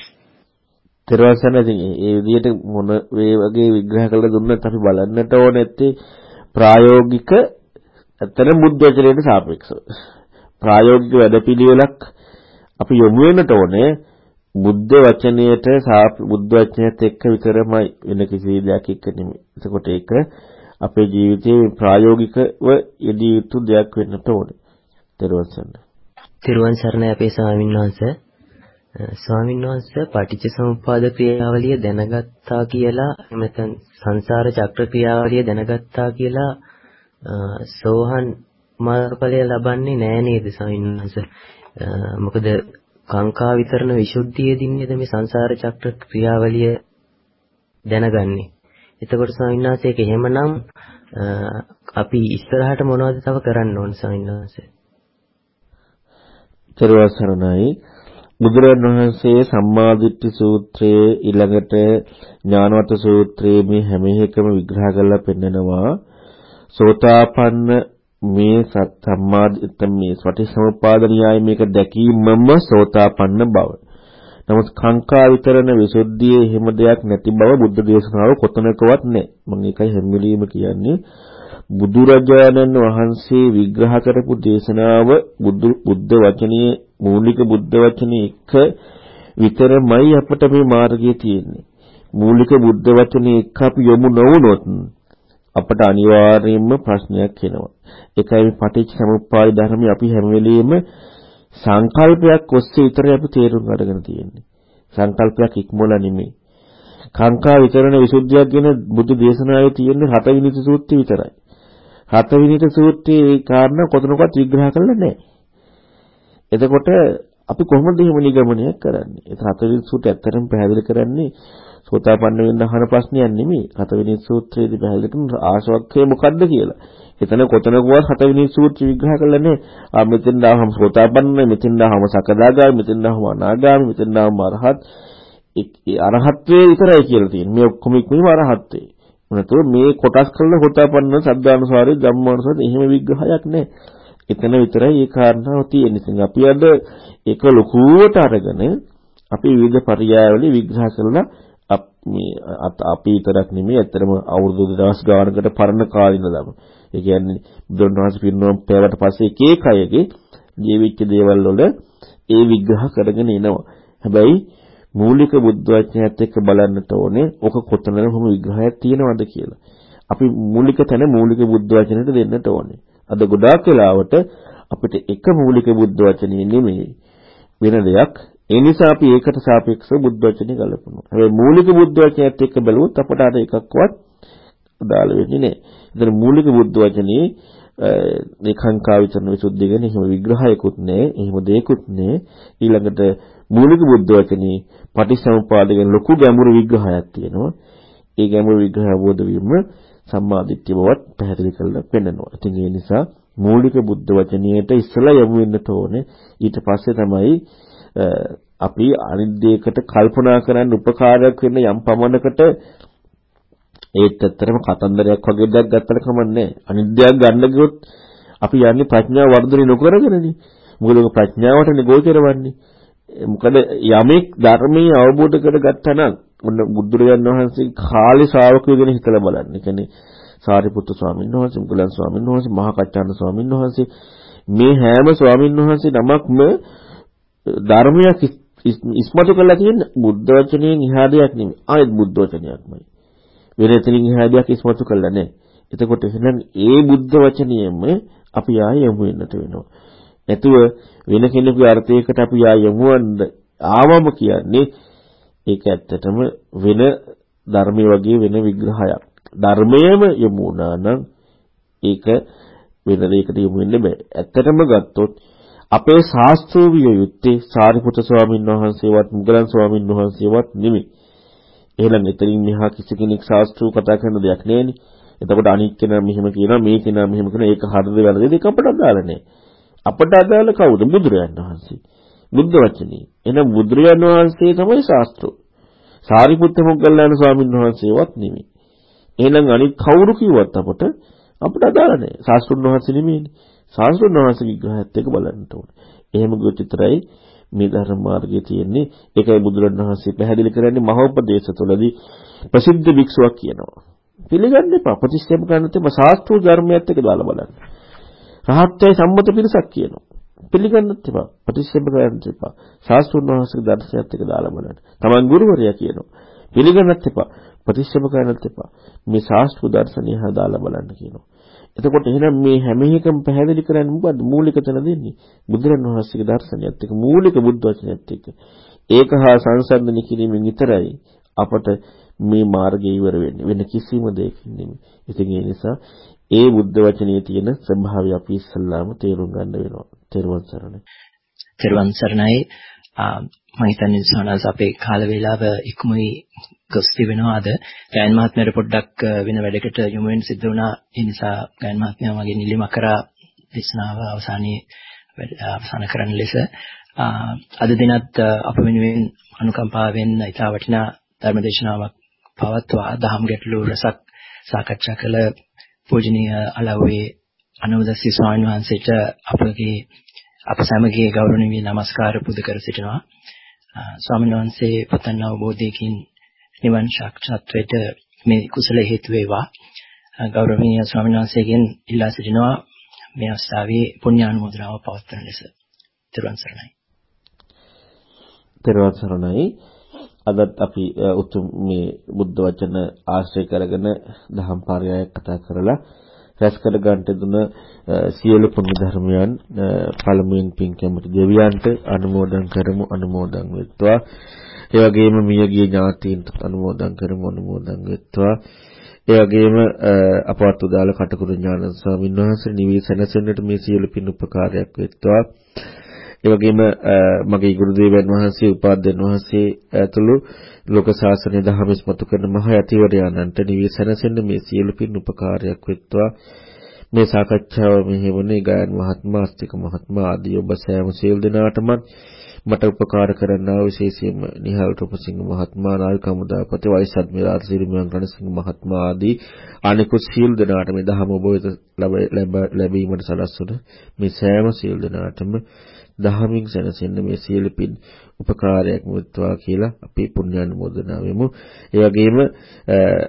තේරුවන් සන්නදී ඒ විදිහට මොන වගේ විග්‍රහ කරලා දුන්නත් අපි බලන්නට ඕනේ ඇත්තේ ප්‍රායෝගික ඇත්තට බුද්ධ වචනයට සාපේක්ෂව. ප්‍රායෝගික වැඩපිළිවෙලක් අපි යොමු වෙන්නට ඕනේ බුද්ධ වචනයට බුද්ධ වචනයත් එක්ක විතරමයි වෙන කිසි දෙයක් එක්ක නෙමෙයි. එතකොට ඒක අපේ ජීවිතයේ ප්‍රායෝගිකව යෙදිය යුතු දෙයක් වෙන්නට ඕනේ. ත්‍රිවන් සරණයි. ත්‍රිවන් සරණයි අපේ ස්වාමීන් වහන්සේ. ස්වාමීන් වහන්සේ පටිච්චසමුප්පාද ක්‍රියාවලිය දැනගත්තා කියලා එමෙතන සංසාර චක්‍ර ක්‍රියාවලිය දැනගත්තා කියලා සෝහන් මාර්ගඵලය ලබන්නේ නෑ නේද ස්වාමීන් වහන්සේ? මොකද කාංකා විතරණ විසුද්ධියේදී නේද මේ සංසාර චක්‍ර ක්‍රියාවලිය දැනගන්නේ. එතකොට ස්වාමීන් වහන්සේ ඒක එහෙමනම් අපි ඉස්සරහට මොනවද තව කරන්න ඕන ස්වාමීන් වහන්සේ? චරවසරණයි බුදුරජාණන් වහන්සේ සම්මාදිට්ඨි සූත්‍රයේ ඊළඟට ඥානවත සූත්‍රයේ මේ හැම එකම විග්‍රහ කරලා පෙන්නනවා සෝතාපන්න මේ සම්මාදිට මේ ස්වටිසමුපාද න්‍යාය මේක දැකීමම සෝතාපන්න බව. නමුත් කාංකා විතරන විසුද්ධියේ එහෙම දෙයක් නැති බව බුද්ධ දේශනාව කොතනකවත් නැහැ. මම ඒකයි හැම්මිලීම කියන්නේ. බුදුරජාණන් වහන්සේ විග්‍රහ කරපු දේශනාව බුදු බුද්ධ වචනේ මූලික බුද්ධ වචනේ එක විතරමයි අපිට මේ මාර්ගය තියෙන්නේ. මූලික බුද්ධ වචනේ එක්ක අපි යොමු නොවුනොත් අපට අනිවාර්යයෙන්ම ප්‍රශ්නයක් එනවා. ඒකයි මේ පටිච්ච සමුප්පාද ධර්මයේ අපි හැම වෙලෙම සංකල්පයක් ඔස්සේ විතරයි අපි තේරුම් අරගෙන තියෙන්නේ. සංකල්පයක් ඉක්මවලා නෙමෙයි. කාංකා විතරණ විසුද්ධියක් ගැන බුදු දේශනාවේ තියෙන හතවිනි සූත්‍රය විතරයි. හතවිනි සූත්‍රයේ ඒ කාරණා කොතනකවත් විග්‍රහ කරලා නැහැ. එතකොට අපි කොහොමද එහෙම නිගමනය කරන්නේ? ඒ හතවිනි සූත්‍රය ඇත්තටම පැහැදිලි කරන්නේ සෝතාපන්න වෙන්න අහන ප්‍රශ්නයක් නෙමෙයි. හතවෙනි සූත්‍රයේදී පැහැදිලි කරන ආශවක්ඛය මොකද්ද කියලා. එතන කොතනකවත් හතවෙනි සූත්‍රය විග්‍රහ කරන්නේ ආ මෙතෙන් දාහම සෝතාපන්න, මෙතෙන් දාහම සකදාගාමි, මෙතෙන් දාහම අනාගාමි, මෙතෙන් දාහම අරහත්. ඒ අරහත්ත්වයේ විතරයි කියලා තියෙන්නේ. මේ ඔක්කොම ඉක්මනම අරහත්ත්වේ. මොනතෝ මේ කොටස් කරලා සෝතාපන්න සද්ධානුසාරී ධම්මානුසාරී එහෙම විග්‍රහයක් නැහැ. එතන විතරයි ඒ කාරණාව තියෙන්නේ. ඉතින් අපි අද ඒක ලකුවට අරගෙන අපි විවිධ පරයයවල විග්‍රහ කරලා මේ අපි විතරක් නෙමෙයි ඇත්තටම අවුරුදු දවස් ගානකට පරණ කාලින දම. ඒ කියන්නේ බුදුන් වහන්සේ පිරිනොම් පෑවට පස්සේ එක එක අයගේ ජීවිච්ච දේවල් වල ඒ විග්‍රහ කරගෙන එනවා. හැබැයි මූලික බුද්ධ වචනයත් එක්ක බලන්නට ඕනේ ඔක කොතනද කොහොම විග්‍රහයක් තියෙනවද කියලා. අපි මූලික තැන මූලික බුද්ධ වචනෙට දෙන්නට ඕනේ. අද ගොඩාක් වෙලාවට අපිට එක මූලික බුද්ධ වචනේ නෙමෙයි වෙන දෙයක් ඒ නිසා අපි ඒකට සාපේක්ෂව බුද්ධ වචනේ ගලපනවා. හැබැයි මූලික බුද්ධ වචනයත් එක්ක බැලුවොත් අපට අර එකක්වත් අදාළ වෙන්නේ නැහැ. ඒතර මූලික බුද්ධ වචනේ නිකංකා විතරන විසුද්ධිය ගැන එහෙම විග්‍රහයකුත් නැහැ. එහෙම දෙයක්කුත් නැහැ. ඊළඟට මූලික බුද්ධ වචනේ පටිසමුපාද ගැන ලොකු ගැඹුරු විග්‍රහයක් තියෙනවා. ඒ ගැඹුරු විග්‍රහය අවබෝධ වීම සම්මාදිට්ඨිය බවත් පැහැදිලි කරලා පෙන්නනවා. ඉතින් ඒ නිසා මූලික බුද්ධ වචනයට ඉස්සලා යමු වෙන්න ඕනේ. ඊට පස්සේ තමයි අපි අනිත් දෙයකට කල්පනා කරන්න උපකාරයක් වෙන්න යම් පමණකට ඒත් ඇත්තටම කතන්දරයක් වගේ දෙයක් ගත්තට කමන්නේ අනිත් දෙයක් ගන්න ගියොත් අපි යන්නේ ප්‍රඥාව වර්ධනය නොකරගෙනනේ. මොකද ප්‍රඥාවටනේ ගෝචරවන්නේ. මොකද යමෙක් ධර්මයේ අවබෝධ කරගත්තා නම් ඔන්න බුදුරජාණන් වහන්සේ කාලේ ශ්‍රාවකයෝ ගැන හිතලා බලන්න. ඒ කියන්නේ සාරිපුත්තු ස්වාමීන් වහන්සේ, මුගලන් ස්වාමීන් වහන්සේ, මහා කච්චාණ ස්වාමීන් වහන්සේ මේ හැම ස්වාමීන් වහන්සේ නමක්ම ධර්මයක් ඉස්මතු කරලා තියෙන බුද්ධ වචනයෙන් එහා දෙයක් නෙමෙයි. ආයෙත් බුද්ධ වචනයක්මයි. වෙන එතනින් එහා දෙයක් ඉස්මතු කරලා නැහැ. එතකොට එහෙනම් ඒ බුද්ධ වචනයෙම අපි ආයෙ යමු වෙන්නට වෙනවා. නැතුව වෙන කෙනෙකුගේ අර්ථයකට අපි ආයෙ යමුවන්න ආවම කියන්නේ ඒක ඇත්තටම වෙන ධර්මයේ වගේ වෙන විග්‍රහයක්. ධර්මයේම යමු වුණා නම් ඒක වෙන දෙයකට යමු වෙන්න බෑ. ඇත්තටම ගත්තොත් අපේ ශාස්ත්‍රෝවිය යුත්තේ සාරිපුත්‍ර ස්වාමීන් වහන්සේවත් මුගලන් ස්වාමීන් වහන්සේවත් නෙමෙයි. එහෙනම් එතනින් මෙහා කිසි කෙනෙක් ශාස්ත්‍රෝ කතා කරන දෙයක් නෑනේ. එතකොට අනික් කෙනා මෙහෙම කියනවා මේ කෙනා මෙහෙම කරනවා ඒක හරිද වැරදිද ඒක අපට අදාළ නෑ. අපට අදාළ කවුද? බුදුරජාණන් වහන්සේ. බුද්ධ වචනේ. එහෙනම් බුදුරජාණන් වහන්සේ තමයි ශාස්ත්‍රෝ. සාරිපුත්ත මොග්ගල්ලාන ස්වාමීන් වහන්සේවත් නෙමෙයි. එහෙනම් අනිත් කවුරු කිව්වත් අපට අපට අදාළ නෑ. ශාස්ත්‍රුන් වහන්සේ නෙමෙයිනේ. ශාස්ත්‍රුන් වහන්සේ විග්‍රහයත් එක්ක බලන්න ඕනේ. එහෙම ගොත් විතරයි මේ ධර්ම මාර්ගයේ තියෙන්නේ. ඒකයි බුදුරණවහන්සේ පැහැදිලි කරන්නේ මහෝපදේශ තුළදී ප්‍රසිද්ධ භික්ෂුවක් කියනවා. පිළිගන්න එපා. ප්‍රතික්ෂේප කරන්න එපා. ශාස්ත්‍රීය ධර්මයත් එක්ක දාලා බලන්න. රහත්ත්වයේ සම්මත පිරිසක් කියනවා. පිළිගන්නත් එපා. ප්‍රතික්ෂේප කරන්නත් එපා. ශාස්ත්‍රුන් වහන්සේගේ දර්ශනයත් එක්ක දාලා බලන්න. තමන් ගුරුවරයා කියනවා. පිළිගන්නත් එපා. ප්‍රතික්ෂේප කරන්නත් එපා. මේ ශාස්ත්‍රීය දර්ශනය හදාලා බලන්න කියනවා. එතකොට එහෙනම් මේ හැම එකම පැහැදිලි කරන්නේ මොකද්ද? මූලික තැන දෙන්නේ. බුදුරණවහන්සේගේ දර්ශනයත් එක්ක මූලික බුද්ධ වචනයත් එක්ක. ඒක හා සංසන්දනය කිරීමෙන් විතරයි අපට මේ මාර්ගය ඉවර වෙන්නේ. වෙන කිසිම දෙයකින් නෙමෙයි. ඉතින් ඒ නිසා ඒ බුද්ධ වචනේ තියෙන ස්වභාවය අපි ඉස්සල්ලාම තේරුම් ගන්න වෙනවා. තෙරුවන් සරණයි. තෙරුවන් සරණයි. මම හිතන්නේ සෝනස් අපේ කාල වේලාව ඉක්මයි ගොස් තිබෙනවා අද ගයන් මහත්මයාට පොඩ්ඩක් වෙන වැඩකට යොමු වෙන්න සිද්ධ වුණා. ඒ නිසා ගයන් මහත්මයා මගේ නිලිම කරා දේශනාව අවසානයේ අවසන් කරන්න ලෙස අද දිනත් අප වෙනුවෙන් අනුකම්පාවෙන් ඉතා වටිනා ධර්ම දේශනාවක් පවත්වා දහම් ගැටළු රසක් සාකච්ඡා කළ පූජනීය අලව්වේ අනුදස්සී ස්වාමීන් වහන්සේට අපගේ අප සැමගේ ගෞරවණීය නමස්කාර පුද කර සිටිනවා. ස්වාමීන් වහන්සේ පතන් අවබෝධයකින් නිවන් සාක්ෂාත් වෙට මේ කුසල හේතු වේවා. ගෞරවනීය ස්වාමීන් වහන්සේගෙන් ඉල්ලා සිටිනවා මේ අවස්ථාවේ පුණ්‍යානුමෝදනාව පවත්වන ලෙස. ත්‍රිවන් සරණයි. ත්‍රිවන් සරණයි. අදත් අපි උතුම් මේ බුද්ධ වචන ආශ්‍රය කරගෙන දහම් පාරයයක් කතා කරලා රැස් කර ගන්නට දුන සියලු පුණ්‍ය ධර්මයන් පළමුවෙන් පින් කැමති දෙවියන්ට අනුමෝදන් කරමු අනුමෝදන් වෙත්වා. ඒ වගේම මියගිය ඥාතීන්ට අනුමෝදන් කරමු අනුමෝදන් වෙත්වා. ඒ වගේම අපවත් උදාල කටුකුරු ඥාන ස්වාමීන් වහන්සේ නිවී සැනසෙන්නට මේ සියලු පින් උපකාරයක් වෙත්වා. ඒ වගේම මගේ ගුරු දේවයන් වහන්සේ උපාධ්‍යයන් වහන්සේ ඇතුළු ලෝක ශාසනය දහම ඉස්මතු කරන මහ යතිවරයාණන්ට නිවිසනසෙන්න මේ සියලු පින් උපකාරයක් වෙත්වා. මේ සාකච්ඡාව මෙහෙවුනේ ගයන් මහත්මයා අස්තික මහත්මයා ආදී ඔබ සෑම සියලු දෙනාටම. මට උපකාර කරන්නා විශේෂයෙන්ම නිහල් රූපසිංහ මහත්මයා නායක හමුදාපති වයිස් අද්මිරාල් සිරිමයන් රණසිංහ මහත්මයා ආදී අනිකුත් සියලු දෙනාට මේ දහම ඔබ වෙත ලැබීමට සලස්වන මේ සෑම සියලු දෙනාටම දහමින් සැනසෙන්න මේ සියලු පින් උපකාරයක් මුත්වා කියලා අපි පුණ්‍යානුමෝදනා වෙමු. ඒ වගේම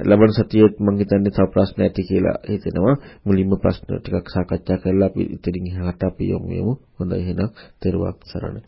ලබන සතියේ මම හිතන්නේ තව ප්‍රශ්න ඇති කියලා හිතෙනවා. මුලින්ම ප්‍රශ්න ටිකක් සාකච්ඡා කරලා අපි ඉතින් එහාට අපි යමු. හොඳයි එහෙනම් තෙරුවක් සරණයි.